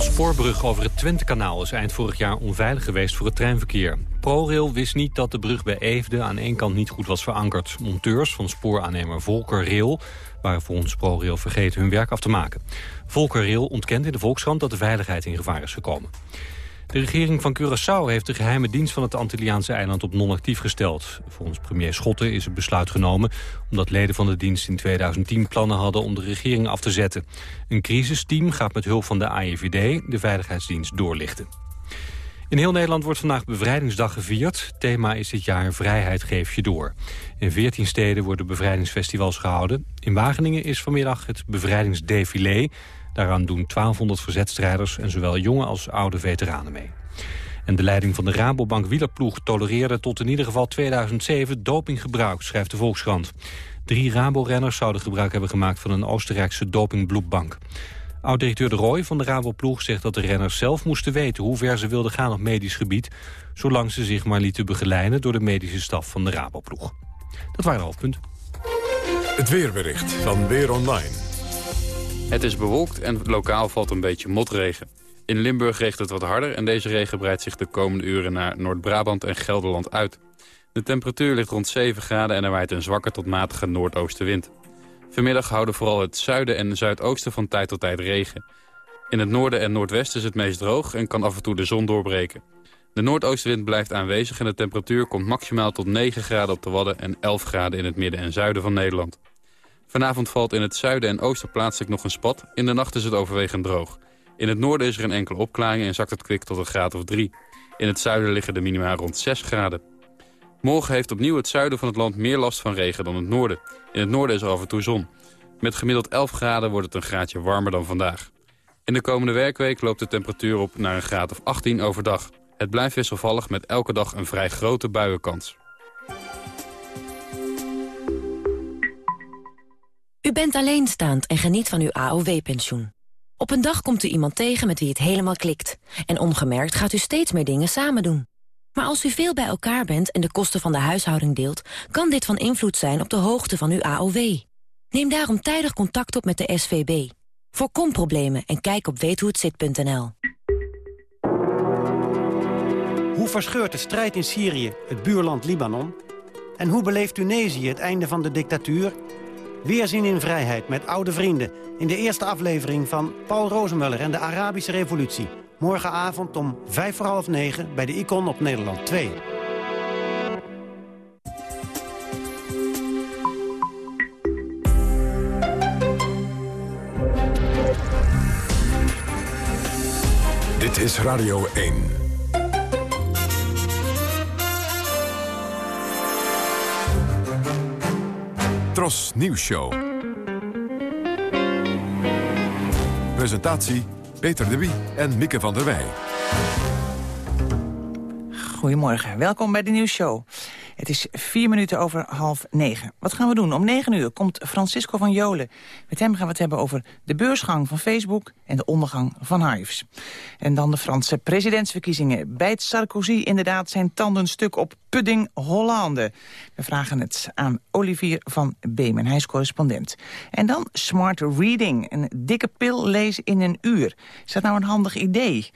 Een spoorbrug over het Twentekanaal is eind vorig jaar onveilig geweest voor het treinverkeer. ProRail wist niet dat de brug bij Eefde aan één kant niet goed was verankerd. Monteurs van spooraannemer Volker Rail waren volgens ProRail vergeten hun werk af te maken. Volker Rail ontkent in de Volkskrant dat de veiligheid in gevaar is gekomen. De regering van Curaçao heeft de geheime dienst van het Antilliaanse eiland op non-actief gesteld. Volgens premier Schotten is het besluit genomen omdat leden van de dienst in 2010 plannen hadden om de regering af te zetten. Een crisisteam gaat met hulp van de AIVD de veiligheidsdienst doorlichten. In heel Nederland wordt vandaag Bevrijdingsdag gevierd. Thema is dit jaar Vrijheid geef je door. In 14 steden worden bevrijdingsfestivals gehouden. In Wageningen is vanmiddag het bevrijdingsdefilé. Daaraan doen 1200 verzetstrijders en zowel jonge als oude veteranen mee. En de leiding van de Rabobank wielerploeg tolereerde tot in ieder geval 2007 dopinggebruik, schrijft de Volkskrant. Drie Rabo-renners zouden gebruik hebben gemaakt van een Oostenrijkse dopingbloedbank. Oud-directeur De Roy van de Raboploeg zegt dat de renners zelf moesten weten hoe ver ze wilden gaan op medisch gebied, zolang ze zich maar lieten begeleiden door de medische staf van de Raboploeg. Dat waren de hoofdpunten. Het weerbericht van Weer Online. Het is bewolkt en lokaal valt een beetje motregen. In Limburg regent het wat harder en deze regen breidt zich de komende uren naar Noord-Brabant en Gelderland uit. De temperatuur ligt rond 7 graden en er waait een zwakke tot matige noordoostenwind. Vanmiddag houden vooral het zuiden en zuidoosten van tijd tot tijd regen. In het noorden en noordwesten is het meest droog en kan af en toe de zon doorbreken. De noordoostenwind blijft aanwezig en de temperatuur komt maximaal tot 9 graden op de Wadden en 11 graden in het midden en zuiden van Nederland. Vanavond valt in het zuiden en oosten plaatselijk nog een spat. In de nacht is het overwegend droog. In het noorden is er een enkele opklaring en zakt het kwik tot een graad of 3. In het zuiden liggen de minima rond 6 graden. Morgen heeft opnieuw het zuiden van het land meer last van regen dan het noorden. In het noorden is er af en toe zon. Met gemiddeld 11 graden wordt het een graadje warmer dan vandaag. In de komende werkweek loopt de temperatuur op naar een graad of 18 overdag. Het blijft wisselvallig met elke dag een vrij grote buienkans. U bent alleenstaand en geniet van uw AOW-pensioen. Op een dag komt u iemand tegen met wie het helemaal klikt. En ongemerkt gaat u steeds meer dingen samen doen. Maar als u veel bij elkaar bent en de kosten van de huishouding deelt... kan dit van invloed zijn op de hoogte van uw AOW. Neem daarom tijdig contact op met de SVB. Voorkom problemen en kijk op weethohetzit.nl. Hoe verscheurt de strijd in Syrië het buurland Libanon? En hoe beleeft Tunesië het einde van de dictatuur Weerzien in vrijheid met oude vrienden. In de eerste aflevering van Paul Rozemuller en de Arabische Revolutie. Morgenavond om vijf voor half negen bij de Icon op Nederland 2. Dit is Radio 1. Tros Nieuws Show. Presentatie Peter de Wie en Mieke van der Wij. Goedemorgen, welkom bij de Nieuwsshow. Het is vier minuten over half negen. Wat gaan we doen? Om negen uur komt Francisco van Jolen. Met hem gaan we het hebben over de beursgang van Facebook en de ondergang van Hives. En dan de Franse presidentsverkiezingen. Bijt Sarkozy inderdaad zijn tanden stuk op Pudding Hollande? We vragen het aan Olivier van Beemen, hij is correspondent. En dan smart reading, een dikke pil lezen in een uur. Is dat nou een handig idee?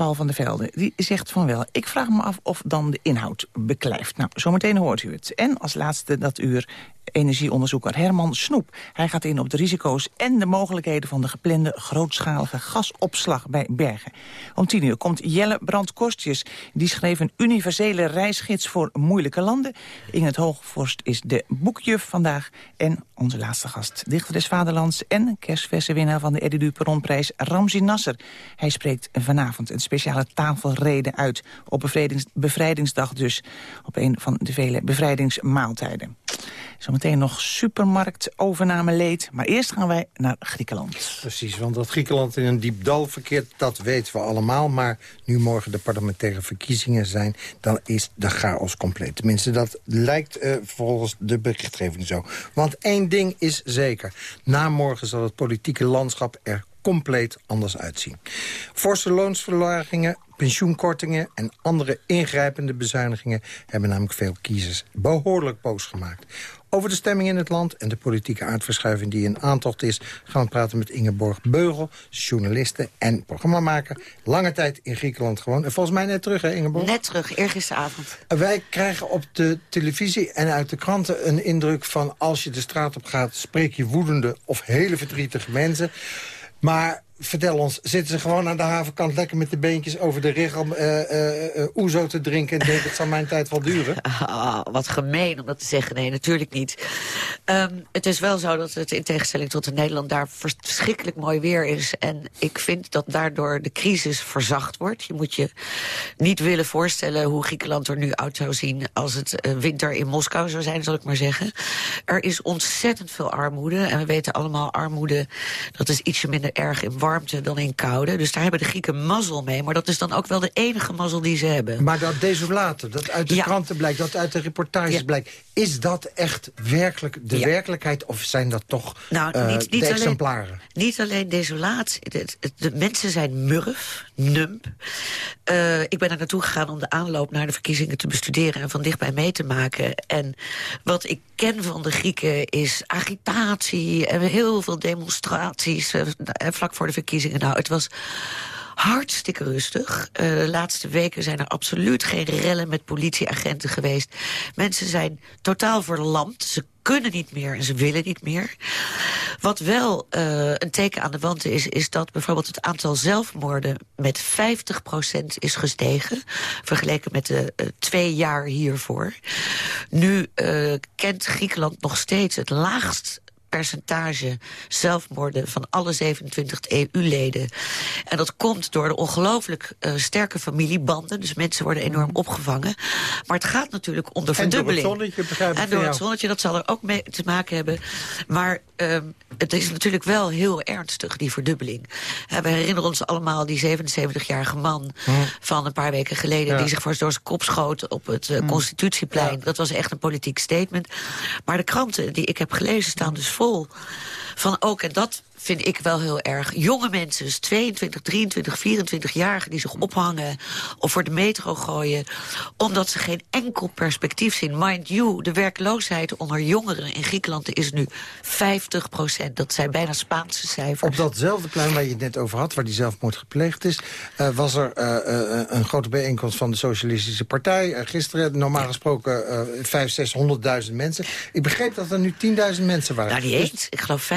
Paul van der Velde, die zegt van wel. Ik vraag me af of dan de inhoud beklijft. Nou, zometeen hoort u het. En als laatste dat uur energieonderzoeker Herman Snoep. Hij gaat in op de risico's en de mogelijkheden van de geplande grootschalige gasopslag bij Bergen. Om tien uur komt Jelle Brandkostjes. Die schreef een universele reisgids voor moeilijke landen. Inget Hoogvorst is de boekjuf vandaag. En onze laatste gast, dichter des Vaderlands en kerstverse winnaar van de Eddie Duperonprijs, Ramzi Nasser. Hij spreekt vanavond een speciale tafelrede uit op bevrijdings bevrijdingsdag dus. Op een van de vele bevrijdingsmaaltijden. Zometeen nog supermarktovername leed. Maar eerst gaan wij naar Griekenland. Precies, want dat Griekenland in een diep dal verkeert, dat weten we allemaal. Maar nu morgen de parlementaire verkiezingen zijn, dan is de chaos compleet. Tenminste, dat lijkt uh, volgens de berichtgeving zo. Want één ding is zeker. Na morgen zal het politieke landschap er compleet anders uitzien. Forse loonsverlagingen, pensioenkortingen en andere ingrijpende bezuinigingen... hebben namelijk veel kiezers behoorlijk boos gemaakt. Over de stemming in het land en de politieke aardverschuiving die in aantocht is... gaan we praten met Ingeborg Beugel, journaliste en programmamaker. Lange tijd in Griekenland gewoon. En volgens mij net terug, hè Ingeborg? Net terug, eergisteravond. Wij krijgen op de televisie en uit de kranten een indruk van... als je de straat op gaat, spreek je woedende of hele verdrietige mensen... Maar vertel ons, zitten ze gewoon aan de havenkant... lekker met de beentjes over de rug om uh, uh, oezo te drinken... en denken, het zal mijn tijd wel duren? [LAUGHS] Ah, wat gemeen om dat te zeggen. Nee, natuurlijk niet. Um, het is wel zo dat het in tegenstelling tot in Nederland... daar verschrikkelijk mooi weer is. En ik vind dat daardoor de crisis verzacht wordt. Je moet je niet willen voorstellen hoe Griekenland er nu uit zou zien... als het winter in Moskou zou zijn, zal ik maar zeggen. Er is ontzettend veel armoede. En we weten allemaal, armoede, dat is ietsje minder erg in warmte warmte dan in koude. Dus daar hebben de Grieken mazzel mee. Maar dat is dan ook wel de enige mazzel die ze hebben. Maar dat desolate, dat uit de kranten blijkt, dat uit de reportages blijkt... is dat echt werkelijk de werkelijkheid? Of zijn dat toch nou, uh, niet, niet de exemplaren? Alleen, niet alleen desolaat. De, de, mensen zijn murf, nump. Uh, ik ben er naartoe gegaan om de aanloop naar de verkiezingen te bestuderen... en van dichtbij mee te maken. En wat ik ken van de Grieken is agitatie... en heel veel demonstraties uh, vlak voor de verkiezingen. Nou, het was hartstikke rustig. Uh, de laatste weken zijn er absoluut geen rellen met politieagenten geweest. Mensen zijn totaal verlamd. Ze kunnen niet meer en ze willen niet meer. Wat wel uh, een teken aan de wand is... is dat bijvoorbeeld het aantal zelfmoorden met 50% is gestegen... vergeleken met de uh, twee jaar hiervoor. Nu kent Griekenland nog steeds het laagst percentage zelfmoorden van alle 27 EU-leden. En dat komt door de ongelooflijk uh, sterke familiebanden. Dus mensen worden enorm mhm. opgevangen. Maar het gaat natuurlijk om de verdubbeling. En door het zonnetje, begrijp ik En door het zonnetje, dat zal er ook mee te maken hebben. Maar uh, het is natuurlijk wel heel ernstig, die verdubbeling. We herinneren ons allemaal die 77-jarige man mhm. van een paar weken geleden... die zich voor door zijn kop schoot op het uh, Constitutieplein. Dat was echt een politiek statement. Maar de kranten die ik heb gelezen staan dus vol van ook, en dat vind ik wel heel erg. Jonge mensen, dus 22, 23, 24-jarigen die zich ophangen... of voor de metro gooien, omdat ze geen enkel perspectief zien. Mind you, de werkloosheid onder jongeren in Griekenland is nu 50 procent. Dat zijn bijna Spaanse cijfers. Op datzelfde plein waar je het net over had, waar die zelfmoord gepleegd is... Uh, was er uh, uh, een grote bijeenkomst van de Socialistische Partij. gisteren, normaal gesproken, uh, 500, 600.000 mensen. Ik begreep dat er nu 10.000 mensen waren. Nou, niet eens. Dus... Ik geloof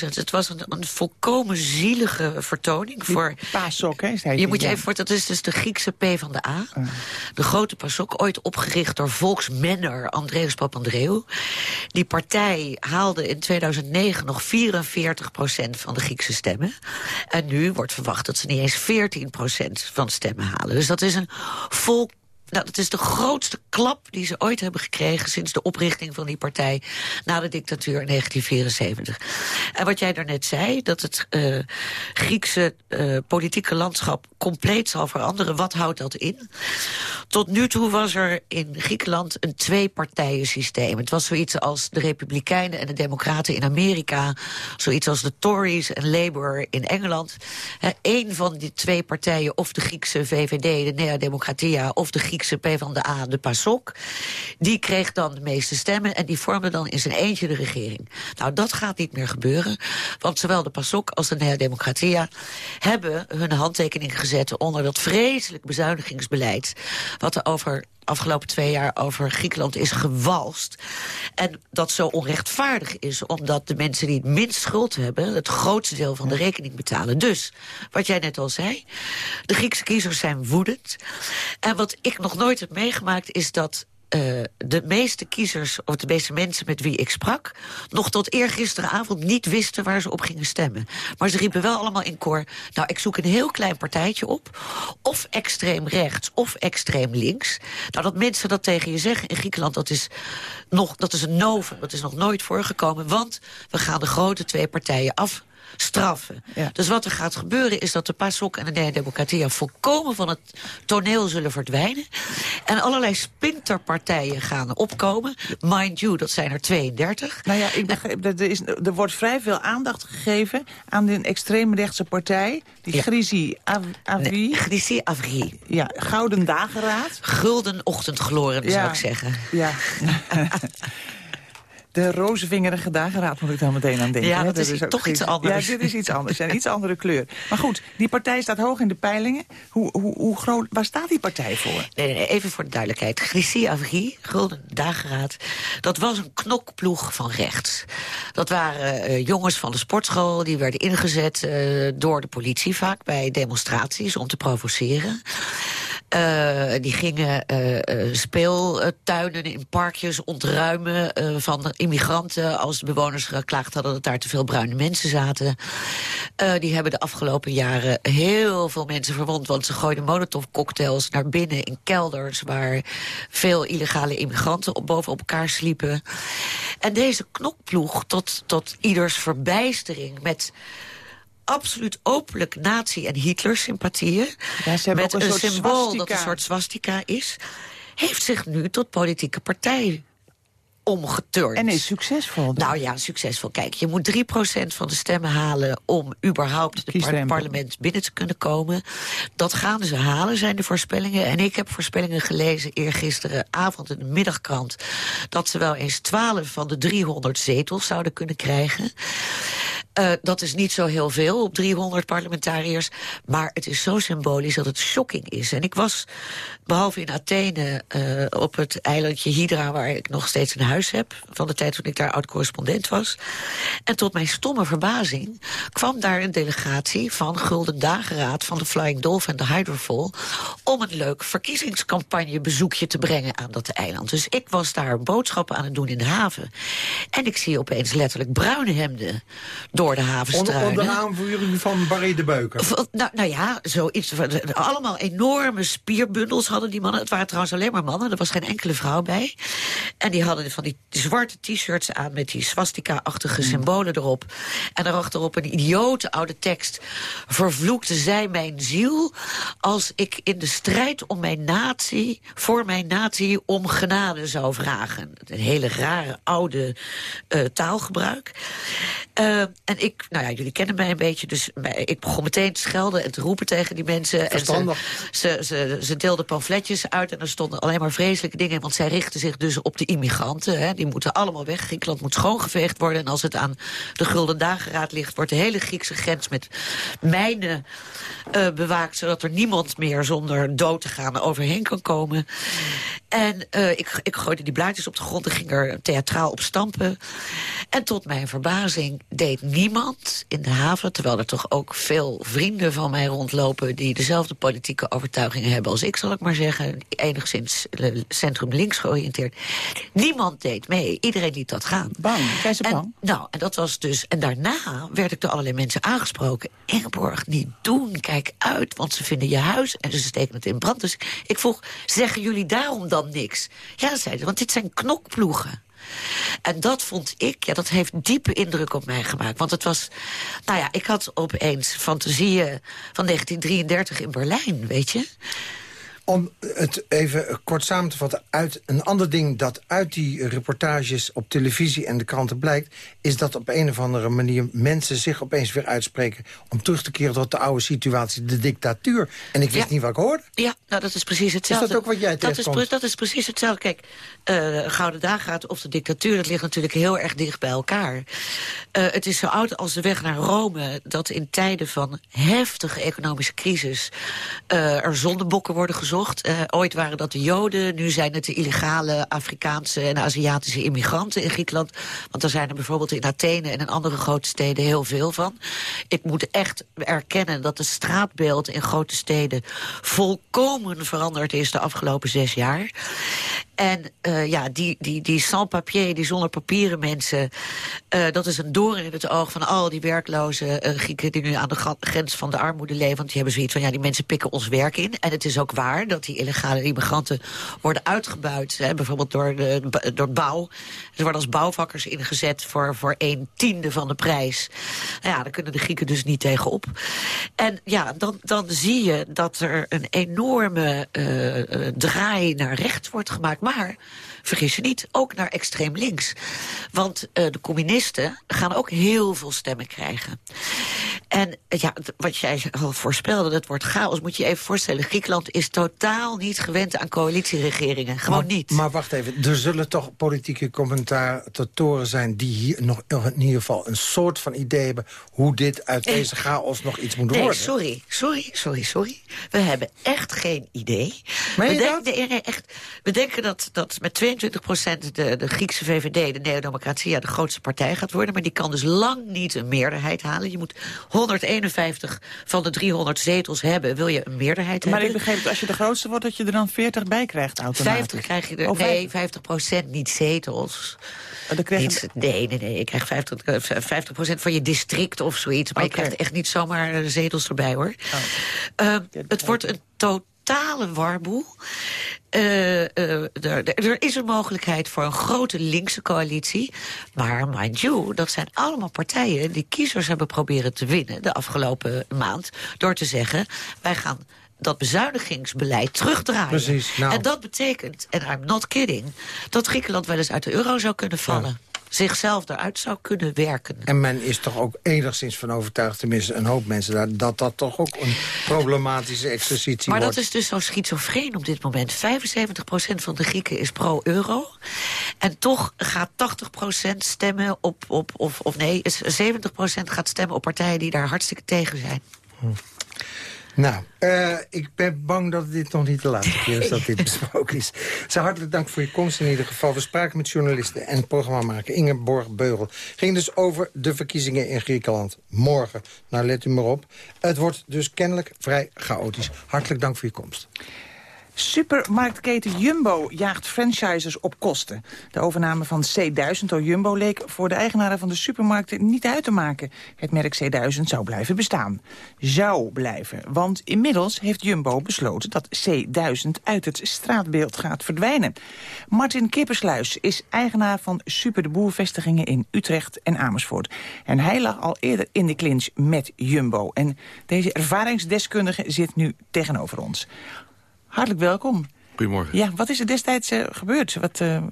5.000. Het was een een volkomen zielige vertoning. voor, PASOK, hè? Je moet je even voor, dat is dus de Griekse P van de A. Uh. De grote PASOK, ooit opgericht door volksmenner Andreas Papandreou. Die partij haalde in 2009 nog 44% van de Griekse stemmen. En nu wordt verwacht dat ze niet eens 14% van stemmen halen. Dus dat is een volk nou, dat is de grootste klap die ze ooit hebben gekregen... sinds de oprichting van die partij na de dictatuur in 1974. En wat jij daarnet zei, dat het uh, Griekse uh, politieke landschap compleet zal veranderen. Wat houdt dat in? Tot nu toe was er in Griekenland een twee-partijen-systeem. Het was zoiets als de Republikeinen en de Democraten in Amerika. Zoiets als de Tories en Labour in Engeland. Eén van die twee partijen, of de Griekse VVD, de Nea Democratia... of de Griekse PvdA, de PASOK... die kreeg dan de meeste stemmen en die vormde dan in zijn eentje de regering. Nou, dat gaat niet meer gebeuren. Want zowel de PASOK als de Nea Democratia... hebben hun handtekening gezet onder dat vreselijk bezuinigingsbeleid... wat er over afgelopen twee jaar over Griekenland is gewalst. En dat zo onrechtvaardig is, omdat de mensen die het minst schuld hebben... het grootste deel van de rekening betalen. Dus, wat jij net al zei, de Griekse kiezers zijn woedend. En wat ik nog nooit heb meegemaakt is dat uh, de meeste kiezers, of de meeste mensen met wie ik sprak... nog tot eergisteravond niet wisten waar ze op gingen stemmen. Maar ze riepen wel allemaal in koor... nou, ik zoek een heel klein partijtje op. Of extreem rechts, of extreem links. Nou, dat mensen dat tegen je zeggen in Griekenland... dat is, nog, dat is een novum, dat is nog nooit voorgekomen. Want we gaan de grote twee partijen af straffen. Dus wat er gaat gebeuren is dat de PASOK en de Nea Democratia... volkomen van het toneel zullen verdwijnen. En allerlei spinterpartijen gaan opkomen. Mind you, dat zijn er 32. Nou ja, ik begrijp, er, is, er wordt vrij veel aandacht gegeven aan de extreemrechtse partij. Die ja. Grisi Avri. Nee, Grisi Avri. Ja, Gouden Dageraad. Gulden Ochtendgloren, ja. zou ik zeggen. Ja. [LAUGHS] [LAUGHS] De rozenvingerige dageraad moet ik dan meteen aan denken. Ja, dat, is, toch iets anders. Ja, dit is iets anders. Een iets andere kleur. Maar goed, die partij staat hoog in de peilingen. Hoe, hoe, hoe groot, waar staat die partij voor? Nee, nee even voor de duidelijkheid. Grissi Avri, Gulden Dageraad, dat was een knokploeg van rechts. Dat waren uh, jongens van de sportschool. Die werden ingezet uh, door de politie vaak bij demonstraties om te provoceren. Uh, die gingen uh, speeltuinen in parkjes ontruimen van immigranten... als de bewoners geklaagd hadden dat daar te veel bruine mensen zaten. die hebben de afgelopen jaren heel veel mensen verwond... want ze gooiden molotovcocktails naar binnen in kelders... waar veel illegale immigranten op, boven op elkaar sliepen. En deze knokploeg, tot, tot ieders verbijstering... met absoluut openlijk nazi- en Hitler-sympathieën... Ja, met een, een symbool swastika. dat een soort swastika is... heeft zich nu tot politieke partij omgeturnd. En is succesvol. Nou ja, succesvol. Kijk, je moet 3% van de stemmen halen... om überhaupt het parlement binnen te kunnen komen. Dat gaan ze halen, zijn de voorspellingen. En ik heb voorspellingen gelezen eergisterenavond in de middagkrant... dat ze wel eens 12 van de 300 zetels zouden kunnen krijgen. Uh, dat is niet zo heel veel op 300 parlementariërs. Maar het is zo symbolisch dat het shocking is. En ik was, behalve in Athene, uh, op het eilandje Hydra... waar ik nog steeds een huis heb, van de tijd toen ik daar oud-correspondent was. En tot mijn stomme verbazing kwam daar een delegatie... van Gulden Dageraad, van de Flying Dolphin en de Hydrofall... om een leuk verkiezingscampagnebezoekje te brengen aan dat eiland. Dus ik was daar boodschappen aan het doen in de haven. En ik zie opeens letterlijk bruine hemden door Onder, onder aanvoering van Barry de Beuker? Nou, nou ja, zoiets. Allemaal enorme spierbundels hadden die mannen. Het waren trouwens alleen maar mannen, er was geen enkele vrouw bij. En die hadden van die zwarte t-shirts aan met die swastika-achtige hmm. symbolen erop. En daarachterop een idiote oude tekst. Vervloekte zij mijn ziel als ik in de strijd om mijn natie, voor mijn natie, om genade zou vragen. Een hele rare oude uh, taalgebruik. Uh, en ik, nou ja, jullie kennen mij een beetje, dus ik begon meteen te schelden en te roepen tegen die mensen. Verstandig. En ze, ze, ze, ze deelden pamfletjes uit en er stonden alleen maar vreselijke dingen in, want zij richten zich dus op de immigranten. Hè. Die moeten allemaal weg. Griekenland moet schoongeveegd worden. En als het aan de Gulden Dageraad ligt, wordt de hele Griekse grens met mijnen uh, bewaakt, zodat er niemand meer zonder dood te gaan overheen kan komen. En uh, ik, ik gooide die blaadjes op de grond en ging er theatraal op stampen. En tot mijn verbazing deed niemand in de haven... terwijl er toch ook veel vrienden van mij rondlopen... die dezelfde politieke overtuigingen hebben als ik, zal ik maar zeggen. Enigszins eh, centrum-links georiënteerd. Niemand deed mee. Iedereen liet dat gaan. Bang, zijn ze bang? En, nou, en dat was dus... En daarna werd ik door allerlei mensen aangesproken. Ingeborg, niet doen, kijk uit, want ze vinden je huis... en ze steken het in brand. Dus ik vroeg, zeggen jullie daarom dan niks? Ja, zeiden ze, want dit zijn knokploegen. En dat vond ik, ja, dat heeft diepe indruk op mij gemaakt. Want het was, nou ja, ik had opeens fantasieën van 1933 in Berlijn, weet je. Om het even kort samen te vatten, uit een ander ding dat uit die reportages op televisie en de kranten blijkt, is dat op een of andere manier mensen zich opeens weer uitspreken om terug te keren tot de oude situatie, de dictatuur. En ik wist niet wat ik hoorde. Ja, nou dat is precies hetzelfde. Is dat ook wat jij dat is, dat is precies hetzelfde. Kijk, uh, Gouden gaat of de dictatuur, dat ligt natuurlijk heel erg dicht bij elkaar. Uh, het is zo oud als de weg naar Rome, dat in tijden van heftige economische crisis uh, er zondebokken worden uh, ooit waren dat de Joden, nu zijn het de illegale Afrikaanse en Aziatische immigranten in Griekenland. Want er zijn er bijvoorbeeld in Athene en in andere grote steden heel veel van. Ik moet echt erkennen dat het straatbeeld in grote steden volkomen veranderd is de afgelopen zes jaar. En uh, ja, die, die, die sans-papier, die zonder papieren mensen... Uh, dat is een doorn in het oog van al die werkloze Grieken... die nu aan de grens van de armoede leven. Want die hebben zoiets van, ja, die mensen pikken ons werk in. En het is ook waar dat die illegale immigranten worden uitgebuit. Hè, bijvoorbeeld door, de, door bouw. Ze worden als bouwvakkers ingezet voor, voor een tiende van de prijs. Nou ja, daar kunnen de Grieken dus niet tegenop. En ja, dan, dan zie je dat er een enorme draai naar rechts wordt gemaakt maar, vergis je niet, ook naar extreem links. Want uh, de communisten gaan ook heel veel stemmen krijgen. En ja, wat jij al voorspelde, dat wordt chaos. Moet je je even voorstellen, Griekenland is totaal niet gewend aan coalitieregeringen. Gewoon maar, niet. Maar wacht even, er zullen toch politieke commentatoren zijn... die hier nog in ieder geval een soort van idee hebben... hoe dit uit Eh, deze chaos nog iets moet nee, worden. sorry, sorry, sorry, sorry. We hebben echt geen idee. Meen we, denken, nee, echt, we denken dat, dat met 22 procent de, de Griekse VVD, de Neo-Democratie... Ja, de grootste partij gaat worden, maar die kan dus lang niet een meerderheid halen. Je moet 151 van de 300 zetels hebben, wil je een meerderheid Maar ik hebben. begreep dat als je de grootste wordt... dat je er dan 40 bij krijgt automatisch. 50 krijg je er, Oh, nee, 50 procent, niet zetels. krijg Niet- nee, nee, nee, je krijgt 50, eh, 50 procent van je district of zoiets. Maar je krijgt echt niet zomaar eh, zetels erbij, hoor. Eh, het wordt een totale warboel. Eh, eh, er, is een mogelijkheid voor een grote linkse coalitie. Maar mind you, dat zijn allemaal partijen die kiezers hebben proberen te winnen de afgelopen maand. Door te zeggen, wij gaan dat bezuinigingsbeleid terugdraaien. Precies, nou. En dat betekent, en I'm not kidding, dat Griekenland wel eens uit de euro zou kunnen vallen. Zichzelf eruit zou kunnen werken. En men is toch ook enigszins van overtuigd, tenminste een hoop mensen... daar, dat dat toch ook een problematische exercitie Maar wordt. dat is dus zo schizofreen op dit moment. 75% van de Grieken is pro-euro. En toch gaat 80% stemmen op, op of, of nee, is 70% gaat stemmen op partijen die daar hartstikke tegen zijn. Nou, eh, ik ben bang dat dit nog niet de laatste keer is dat dit [LAUGHS] besproken is. Zo hartelijk dank voor je komst in ieder geval. We spraken met journalisten en programmamaker Ingeborg Beugel. Ging dus over de verkiezingen in Griekenland. Morgen, nou let u maar op. Het wordt dus kennelijk vrij chaotisch. Hartelijk dank voor je komst. Supermarktketen Jumbo jaagt franchisers op kosten. De overname van C1000 door Jumbo leek voor de eigenaren van de supermarkten niet uit te maken. Het merk C1000 zou blijven bestaan. Zou blijven, want inmiddels heeft Jumbo besloten dat C1000 uit het straatbeeld gaat verdwijnen. Martin Kippersluis is eigenaar van Super de Boer vestigingen in Utrecht en Amersfoort. En hij lag al eerder in de clinch met Jumbo. En deze ervaringsdeskundige zit nu tegenover ons. Hartelijk welkom. Goedemorgen. Ja, wat is er destijds eh, gebeurd? Wat, eh,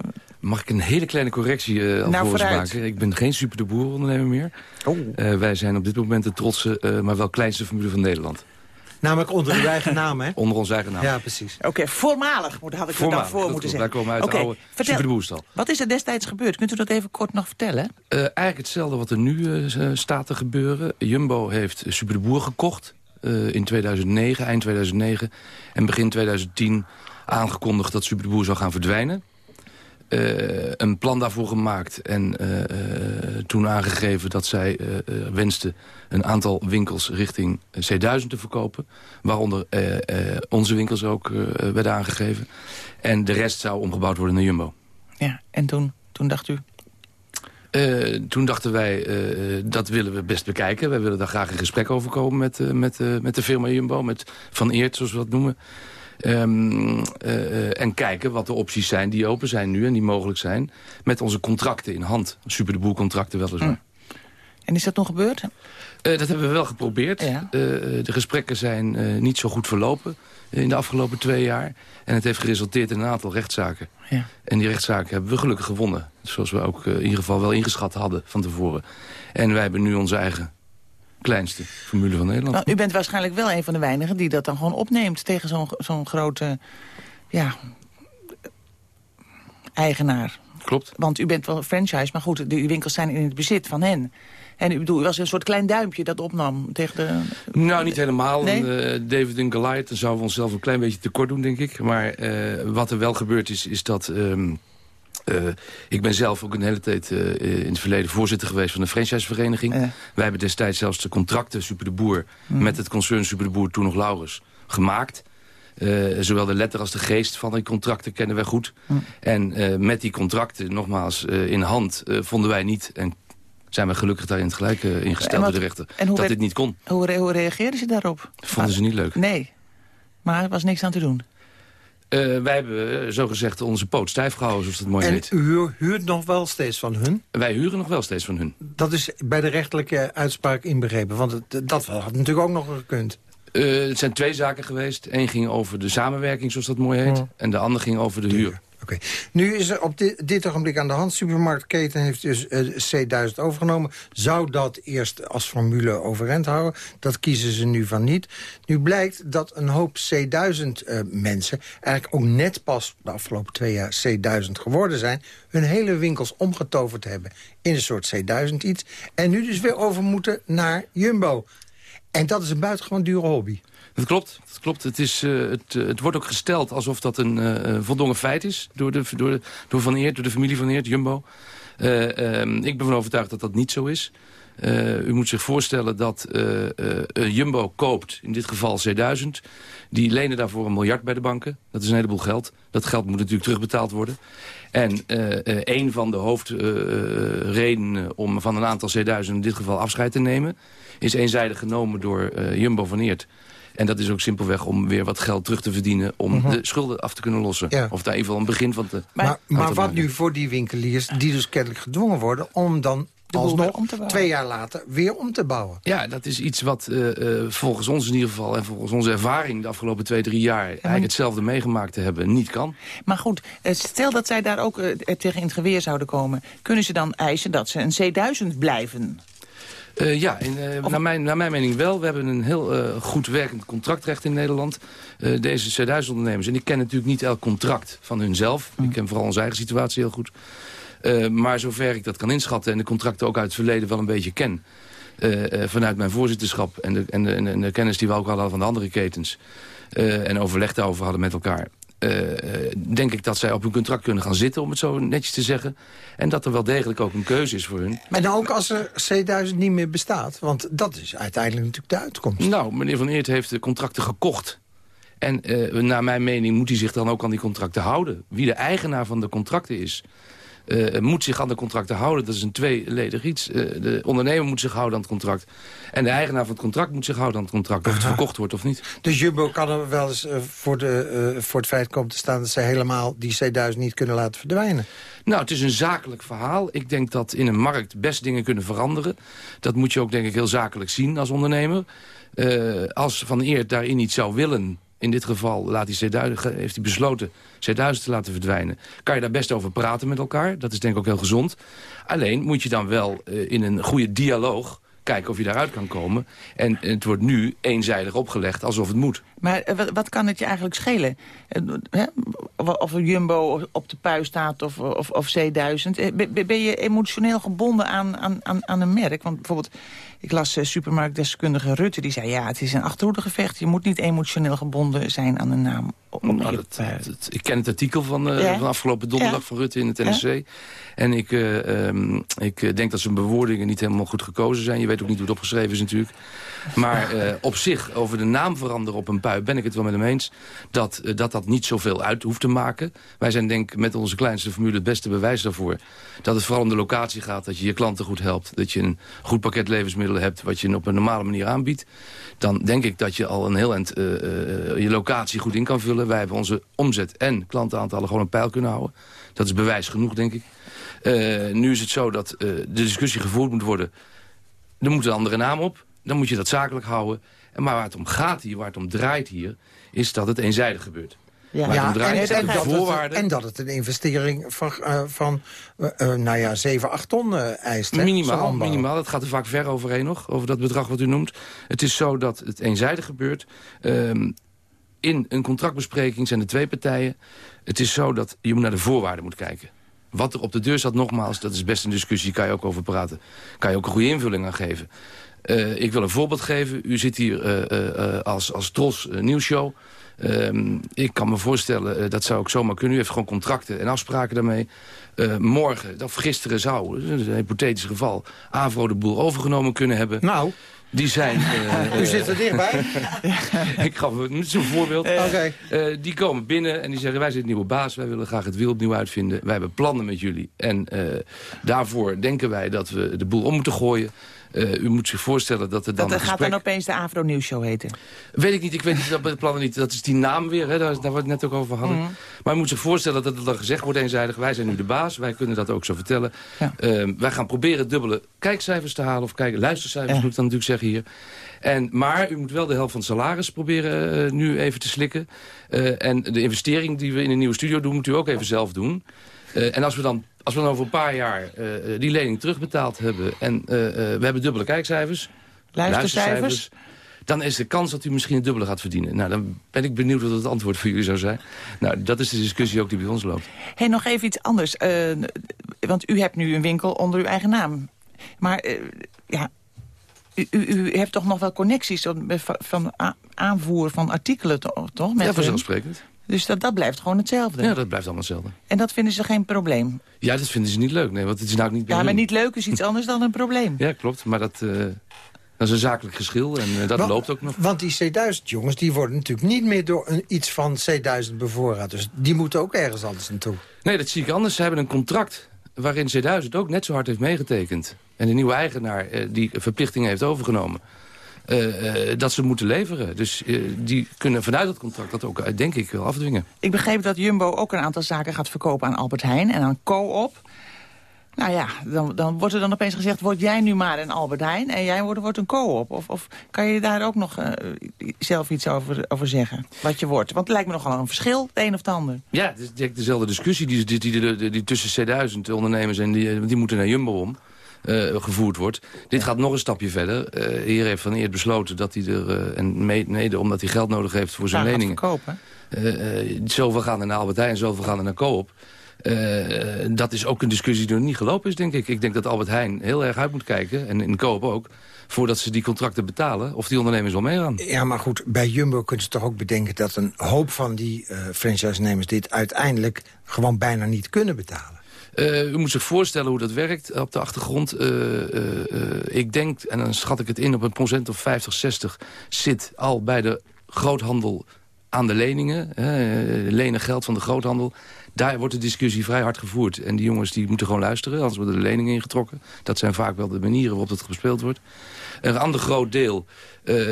Mag ik een hele kleine correctie eh Nou, maken? Ik ben geen super de boer ondernemer meer. Oh. Eh, wij zijn op dit moment de trotse, eh, maar wel kleinste formule van Nederland. Namelijk onder uw eigen naam, hè? [LAUGHS] Onder onze eigen naam. Ja, precies. Oké, voormalig moet, had ik er dan voor moeten zeggen. Wij komen uit Oké, de oude vertel, Super de Boerstal. Wat is er destijds gebeurd? Kunt u dat even kort nog vertellen? Eh, eigenlijk hetzelfde wat er nu eh, staat te gebeuren. Jumbo heeft Super de Boer gekocht eh, in 2009, eind 2009. En begin 2010 aangekondigd dat Super de Boer zou gaan verdwijnen. een plan daarvoor gemaakt en toen aangegeven dat zij wenste een aantal winkels richting C1000 te verkopen. Waaronder onze winkels ook werden aangegeven. En de rest zou omgebouwd worden naar Jumbo. Ja, en toen, toen dacht u? Uh, toen dachten wij, uh, dat willen we best bekijken. Wij willen daar graag in gesprek over komen met, uh, met, met de firma Jumbo. Met Van Eert, zoals we dat noemen. Um, en kijken wat de opties zijn die open zijn nu en die mogelijk zijn. Met onze contracten in hand. Super de boel contracten weliswaar. Mm. En is dat nog gebeurd? dat hebben we wel geprobeerd. Ja. de gesprekken zijn niet zo goed verlopen in de afgelopen twee jaar. En het heeft geresulteerd in een aantal rechtszaken. Ja. En die rechtszaken hebben we gelukkig gewonnen. Zoals we ook in ieder geval wel ingeschat hadden van tevoren. En wij hebben nu onze eigen kleinste formule van Nederland. Nou, u bent waarschijnlijk wel een van de weinigen die dat dan gewoon opneemt... tegen zo'n zo'n grote ja, eigenaar. Klopt. Want u bent wel franchise, maar goed, de, winkels zijn in het bezit van hen. En u, bedoel, u was een soort klein duimpje dat opnam tegen de... Nou, niet helemaal. Nee? Uh, David en Goliath, dan zouden we onszelf een klein beetje tekort doen, denk ik. Maar uh, wat er wel gebeurd is, is dat... Um, uh, ik ben zelf ook een hele tijd in het verleden voorzitter geweest van de franchisevereniging. Wij hebben destijds zelfs de contracten Super de Boer... Mm. met het concern Super de Boer, toen nog Laurens, gemaakt. Uh, zowel de letter als de geest van die contracten kennen wij goed. Mm. En uh, met die contracten, nogmaals, uh, in hand, vonden wij niet... en zijn we gelukkig daarin het gelijk uh, ingesteld door de rechter. dat dit niet kon. Hoe, hoe reageerden ze daarop? Vonden ze niet leuk. Nee, maar er was niks aan te doen. Uh, wij hebben uh, zogezegd onze poot stijf gehouden, zoals het mooi en heet. En u huurt nog wel steeds van hun? Wij huren nog wel steeds van hun. Dat is bij de rechtelijke uitspraak inbegrepen, want het, dat had natuurlijk ook nog gekund. Uh, het zijn twee zaken geweest. Eén ging over de samenwerking, zoals dat mooi heet. En de ander ging over de huur. Oké. Nu is er op dit, ogenblik aan de hand. Supermarktketen heeft dus uh, C1000 overgenomen. Zou dat eerst als formule overeind houden? Dat kiezen ze nu van niet. Nu blijkt dat een hoop C1000-mensen... Uh, eigenlijk ook net pas de afgelopen twee jaar C1000 geworden zijn... hun hele winkels omgetoverd hebben in een soort C1000 iets. En nu dus weer over moeten naar Jumbo. En dat is een buitengewoon dure hobby. Dat klopt. Dat klopt. Het, is, uh, het, uh, het wordt ook gesteld alsof dat een uh, voldongen feit is... door, de, door, de, door Van Eert, door de familie Van Eert, Jumbo. Ehm, ik ben van overtuigd dat dat niet zo is. u moet zich voorstellen dat Jumbo koopt, in dit geval C1000... die lenen daarvoor een miljard bij de banken. Dat is een heleboel geld. Dat geld moet natuurlijk terugbetaald worden. En een van de hoofdredenen om van een aantal C1000 in dit geval afscheid te nemen... is eenzijdig genomen door Jumbo Van Eert... En dat is ook simpelweg om weer wat geld terug te verdienen... om mm -hmm. de schulden af te kunnen lossen. Ja. Of daar even een begin van te Maar, maar wat nu voor die winkeliers die dus kennelijk gedwongen worden... om dan alsnog twee jaar later weer om te bouwen. Ja, dat is iets wat uh, uh, volgens ons in ieder geval... en volgens onze ervaring de afgelopen twee, drie jaar... Ja, eigenlijk hetzelfde meegemaakt te hebben, niet kan. Maar goed, stel dat zij daar ook uh, tegen in het geweer zouden komen... kunnen ze dan eisen dat ze een C1000 blijven? Uh, ja, in, uh, naar, mijn, naar mijn mening wel. We hebben een heel uh, goed werkend contractrecht in Nederland. deze C1000-ondernemers. En ik ken natuurlijk niet elk contract van hunzelf. Mm. Ik ken vooral onze eigen situatie heel goed. maar zover ik dat kan inschatten... en de contracten ook uit het verleden wel een beetje ken... vanuit mijn voorzitterschap en de, en, de, en de, kennis die we ook hadden van de andere ketens... en overleg daarover hadden met elkaar... Uh, denk ik dat zij op hun contract kunnen gaan zitten, om het zo netjes te zeggen. En dat er wel degelijk ook een keuze is voor hun. Maar dan ook als er C1000 niet meer bestaat? Want dat is uiteindelijk natuurlijk de uitkomst. Nou, meneer Van Eert heeft de contracten gekocht. En uh, naar mijn mening moet hij zich dan ook aan die contracten houden. Wie de eigenaar van de contracten is... Uh, moet zich aan de contracten houden. Dat is een tweeledig iets. Uh, de ondernemer moet zich houden aan het contract. En de eigenaar van het contract moet zich houden aan het contract. Of het verkocht wordt of niet. Dus Jumbo kan er wel eens uh, voor, de, voor het feit komen te staan... dat ze helemaal die C1000 niet kunnen laten verdwijnen. Nou, het is een zakelijk verhaal. Ik denk dat in een markt best dingen kunnen veranderen. Dat moet je ook denk ik heel zakelijk zien als ondernemer. als Van Eert daarin niet zou willen in dit geval laat hij C1000, heeft hij besloten C1000 te laten verdwijnen. Kan je daar best over praten met elkaar. Dat is denk ik ook heel gezond. Alleen moet je dan wel uh, in een goede dialoog kijken of je daaruit kan komen. En het wordt nu eenzijdig opgelegd alsof het moet. Maar eh, wat, kan het je eigenlijk schelen? Eh? Of een Jumbo op de pui staat of, of, of C1000. Eh, ben- je emotioneel gebonden aan, aan, aan een merk? Want bijvoorbeeld, ik las eh, supermarktdeskundige Rutte... die zei, ja, het is een achterhoedegevecht. Je moet niet emotioneel gebonden zijn aan een naam. Nou, dat- dat- ik ken het artikel van, eh, Ja. van afgelopen donderdag Ja. van Rutte in het NRC. En ik, eh, ehm, ik denk dat zijn bewoordingen niet helemaal goed gekozen zijn. Je weet ook niet hoe het opgeschreven is natuurlijk. Maar eh, op zich, over de naam veranderen op een pui... ben ik het wel met hem eens dat eh, dat, dat niet zoveel uit hoeft te maken. Wij zijn denk ik met onze kleinste formule het beste bewijs daarvoor. Dat het vooral om de locatie gaat, dat je je klanten goed helpt. Dat je een goed pakket levensmiddelen hebt... wat je op een normale manier aanbiedt. Dan denk ik dat je al een heel eind eh, je locatie goed in kan vullen. Wij hebben onze omzet en klantenaantallen gewoon een pijl kunnen houden. Dat is bewijs genoeg, denk ik. Nu is het zo dat de discussie gevoerd moet worden. Er moet een andere naam op. Dan moet je dat zakelijk houden. En maar waar het om gaat hier, waar het om draait hier... is dat het eenzijdig gebeurt. Draait is dat en, de dat het, en dat het een investering van, eh, van eh, eh, nou ja, 7, 8 ton eist. Minimaal, minimaal. Dat gaat er vaak ver overheen nog, over dat bedrag wat u noemt. Het is zo dat het eenzijdig gebeurt. Ehm, in een contractbespreking zijn er twee partijen. Het is zo dat je naar de voorwaarden moet kijken. Wat er op de deur staat, nogmaals, dat is best een discussie, kan je ook over praten. Kan je ook een goede invulling aan geven. Eh, ik wil een voorbeeld geven. U zit hier eh, eh, als, als Tros nieuwsshow. Ehm, ik kan me voorstellen, dat zou ook zomaar kunnen. U heeft gewoon contracten en afspraken daarmee. Morgen, of gisteren zou, dat is een hypothetisch geval... Avro de boel overgenomen kunnen hebben. Nou, die zijn... [LAUGHS] U zit er dichtbij. [LAUGHS] ik gaf zo'n voorbeeld. Die komen binnen en die zeggen... wij zijn de nieuwe baas, wij willen graag het wiel opnieuw uitvinden. Wij hebben plannen met jullie. En daarvoor denken wij dat we de boel om moeten gooien. Eh, u moet zich voorstellen dat er dan Dat gaat dan opeens de Avro Nieuwsshow heten. Weet ik niet, ik weet niet dat bij de plannen niet. Dat is die naam weer, hè, daar, daar we het net ook over hadden. Mhm. Maar je moet zich voorstellen dat het dan gezegd wordt eenzijdig. Wij zijn nu de baas, wij kunnen dat ook zo vertellen. Ehm, wij gaan proberen dubbele kijkcijfers te halen. Of kijk, luistercijfers moet ik dan natuurlijk zeggen hier. En, maar u moet wel de helft van het salaris proberen eh, nu even te slikken. Eh, en de investering die we in een nieuwe studio doen, moet u ook even zelf doen. En als we dan als we dan over een paar jaar eh, eh, die lening terugbetaald hebben... en eh, we hebben dubbele kijkcijfers... Luistercijfers. dan is de kans dat u misschien het dubbele gaat verdienen. Nou, dan ben ik benieuwd wat het antwoord voor jullie zou zijn. Nou, dat is de discussie ook die bij ons loopt. Hey, nog even iets anders. Eh, want u hebt nu een winkel onder uw eigen naam. Maar ja, u, u, u hebt toch nog wel connecties van, van aanvoer van artikelen, to- toch? Met ja, hun? Dus dat, dat blijft gewoon hetzelfde. Ja, dat blijft allemaal hetzelfde. En dat vinden ze geen probleem. Ja, dat vinden ze niet leuk. Nee, want het is nou niet bij Ja, maar hun. niet leuk is iets anders dan een probleem. Ja, klopt. Maar dat, eh, dat is een zakelijk geschil en eh, dat Want- loopt ook nog. Want die C1000 jongens, die worden natuurlijk niet meer door een, iets van C1000 bevoorraad. Dus die moeten ook ergens anders naartoe. Nee, dat zie ik anders. Ze hebben een contract waarin C1000 ook net zo hard heeft meegetekend. En de nieuwe eigenaar eh, die verplichtingen heeft overgenomen. Eh, eh, dat ze moeten leveren. Dus eh, die kunnen vanuit dat contract dat ook, denk ik, wel afdwingen. Ik begreep dat Jumbo ook een aantal zaken gaat verkopen aan Albert Heijn en aan Co-op. Nou ja, dan, dan wordt er dan opeens gezegd... word jij nu maar een Albert Heijn en jij wordt, wordt een Co-op. Of, of kan je daar ook nog zelf iets over, over zeggen, wat je wordt? Want het lijkt me nogal een verschil, het een of het ander. Ja, het is dezelfde discussie die, die, die, die, die tussen C1000 ondernemers en die, die moeten naar Jumbo om. Eh, gevoerd wordt. Dit gaat nog een stapje verder. Eh hier heeft Van Eert besloten dat hij er, eh, en me- mede omdat hij geld nodig heeft voor zijn gaat leningen... verkopen. eh, eh, zoveel gaan er naar Albert Heijn zoveel gaan er naar Coop. Eh, dat is ook een discussie die nog niet gelopen is, denk ik. Ik denk dat Albert Heijn heel erg uit moet kijken, en in Coop ook... voordat ze die contracten betalen, of die ondernemers wel meegaan. Ja, maar goed, bij Jumbo kun je toch ook bedenken... dat een hoop van die eh franchise-nemers dit uiteindelijk gewoon bijna niet kunnen betalen. Eh, u moet zich voorstellen hoe dat werkt op de achtergrond. Eh, eh, ik denk, en dan schat ik het in op een procent of 50, 60... zit al bij de groothandel aan de leningen. lenen geld van de groothandel. Daar wordt de discussie vrij hard gevoerd. En die jongens die moeten gewoon luisteren, anders worden de leningen ingetrokken. Dat zijn vaak wel de manieren waarop het gespeeld wordt. Een ander groot deel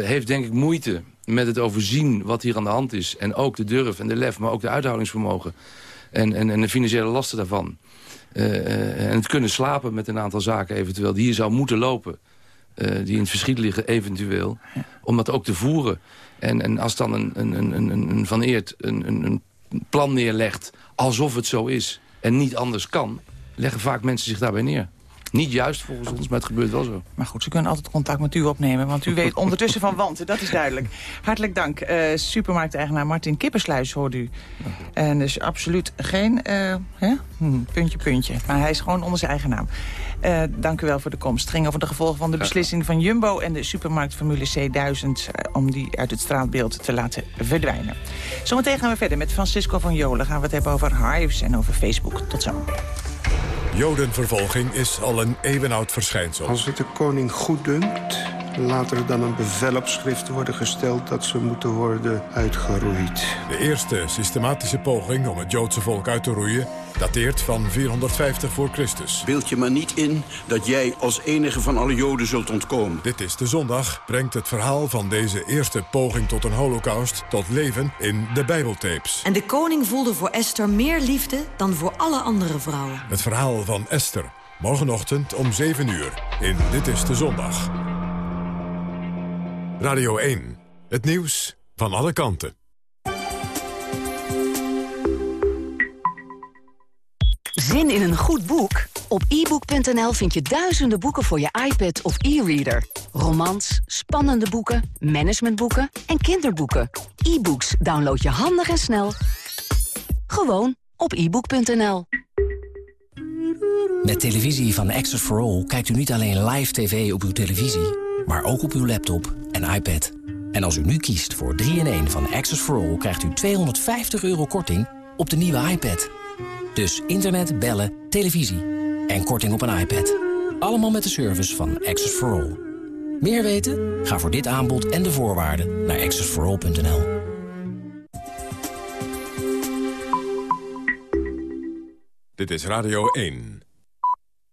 heeft denk ik moeite met het overzien wat hier aan de hand is. En ook de durf en de lef, maar ook de uithoudingsvermogen. En, en, en de financiële lasten daarvan. Eh, eh, en het kunnen slapen met een aantal zaken eventueel die hier zou moeten lopen. eh, die in het verschiet liggen eventueel. Om dat ook te voeren. En, en als dan een, een, een, een, een Van Eert een, een, een plan neerlegt alsof het zo is en niet anders kan... leggen vaak mensen zich daarbij neer. Niet juist volgens ons, maar het gebeurt wel zo. Maar goed, ze kunnen altijd contact met u opnemen, want u weet [LAUGHS] ondertussen van wanten, dat is duidelijk. Hartelijk dank. Uh, supermarkteigenaar Martin Kippersluis hoort u. En dus absoluut geen uh, hè? Hm, puntje, puntje. Maar hij is gewoon onder zijn eigen naam. Uh, dank u wel voor de komst. Het ging over de gevolgen van de beslissing van Jumbo... en de supermarktformule C1000 om die uit het straatbeeld te laten verdwijnen. Zometeen gaan we verder met Francisco van Jolen. Gaan we het hebben over Hives en over Facebook. Tot zo. Jodenvervolging is al een eeuwenoud verschijnsel. Als het de koning goed dunkt, laat er dan een bevel op schrift worden gesteld... dat ze moeten worden uitgeroeid. De eerste systematische poging om het Joodse volk uit te roeien dateert van 450 voor Christus. Beeld je maar niet in dat jij als enige van alle Joden zult ontkomen. Dit is de zondag brengt het verhaal van deze eerste poging tot een holocaust... tot leven in de Bijbeltapes. En de koning voelde voor Esther meer liefde dan voor alle andere vrouwen. Het verhaal van Esther. Morgenochtend om 7 uur in Dit is de Zondag. Radio 1. Het nieuws van alle kanten. Zin in een goed boek? Op ebook.nl vind je duizenden boeken voor je iPad of e-reader. Romans, spannende boeken, managementboeken en kinderboeken. E-books download je handig en snel. Gewoon op ebook.nl. Met televisie van Access for All kijkt u niet alleen live tv op uw televisie... maar ook op uw laptop en iPad. En als u nu kiest voor 3-in-1 van Access for All... krijgt u 250 euro korting op de nieuwe iPad... Dus internet, bellen, televisie en korting op een iPad. Allemaal met de service van Access for All. Meer weten? Ga voor dit aanbod en de voorwaarden naar accessforall.nl. Dit is Radio 1.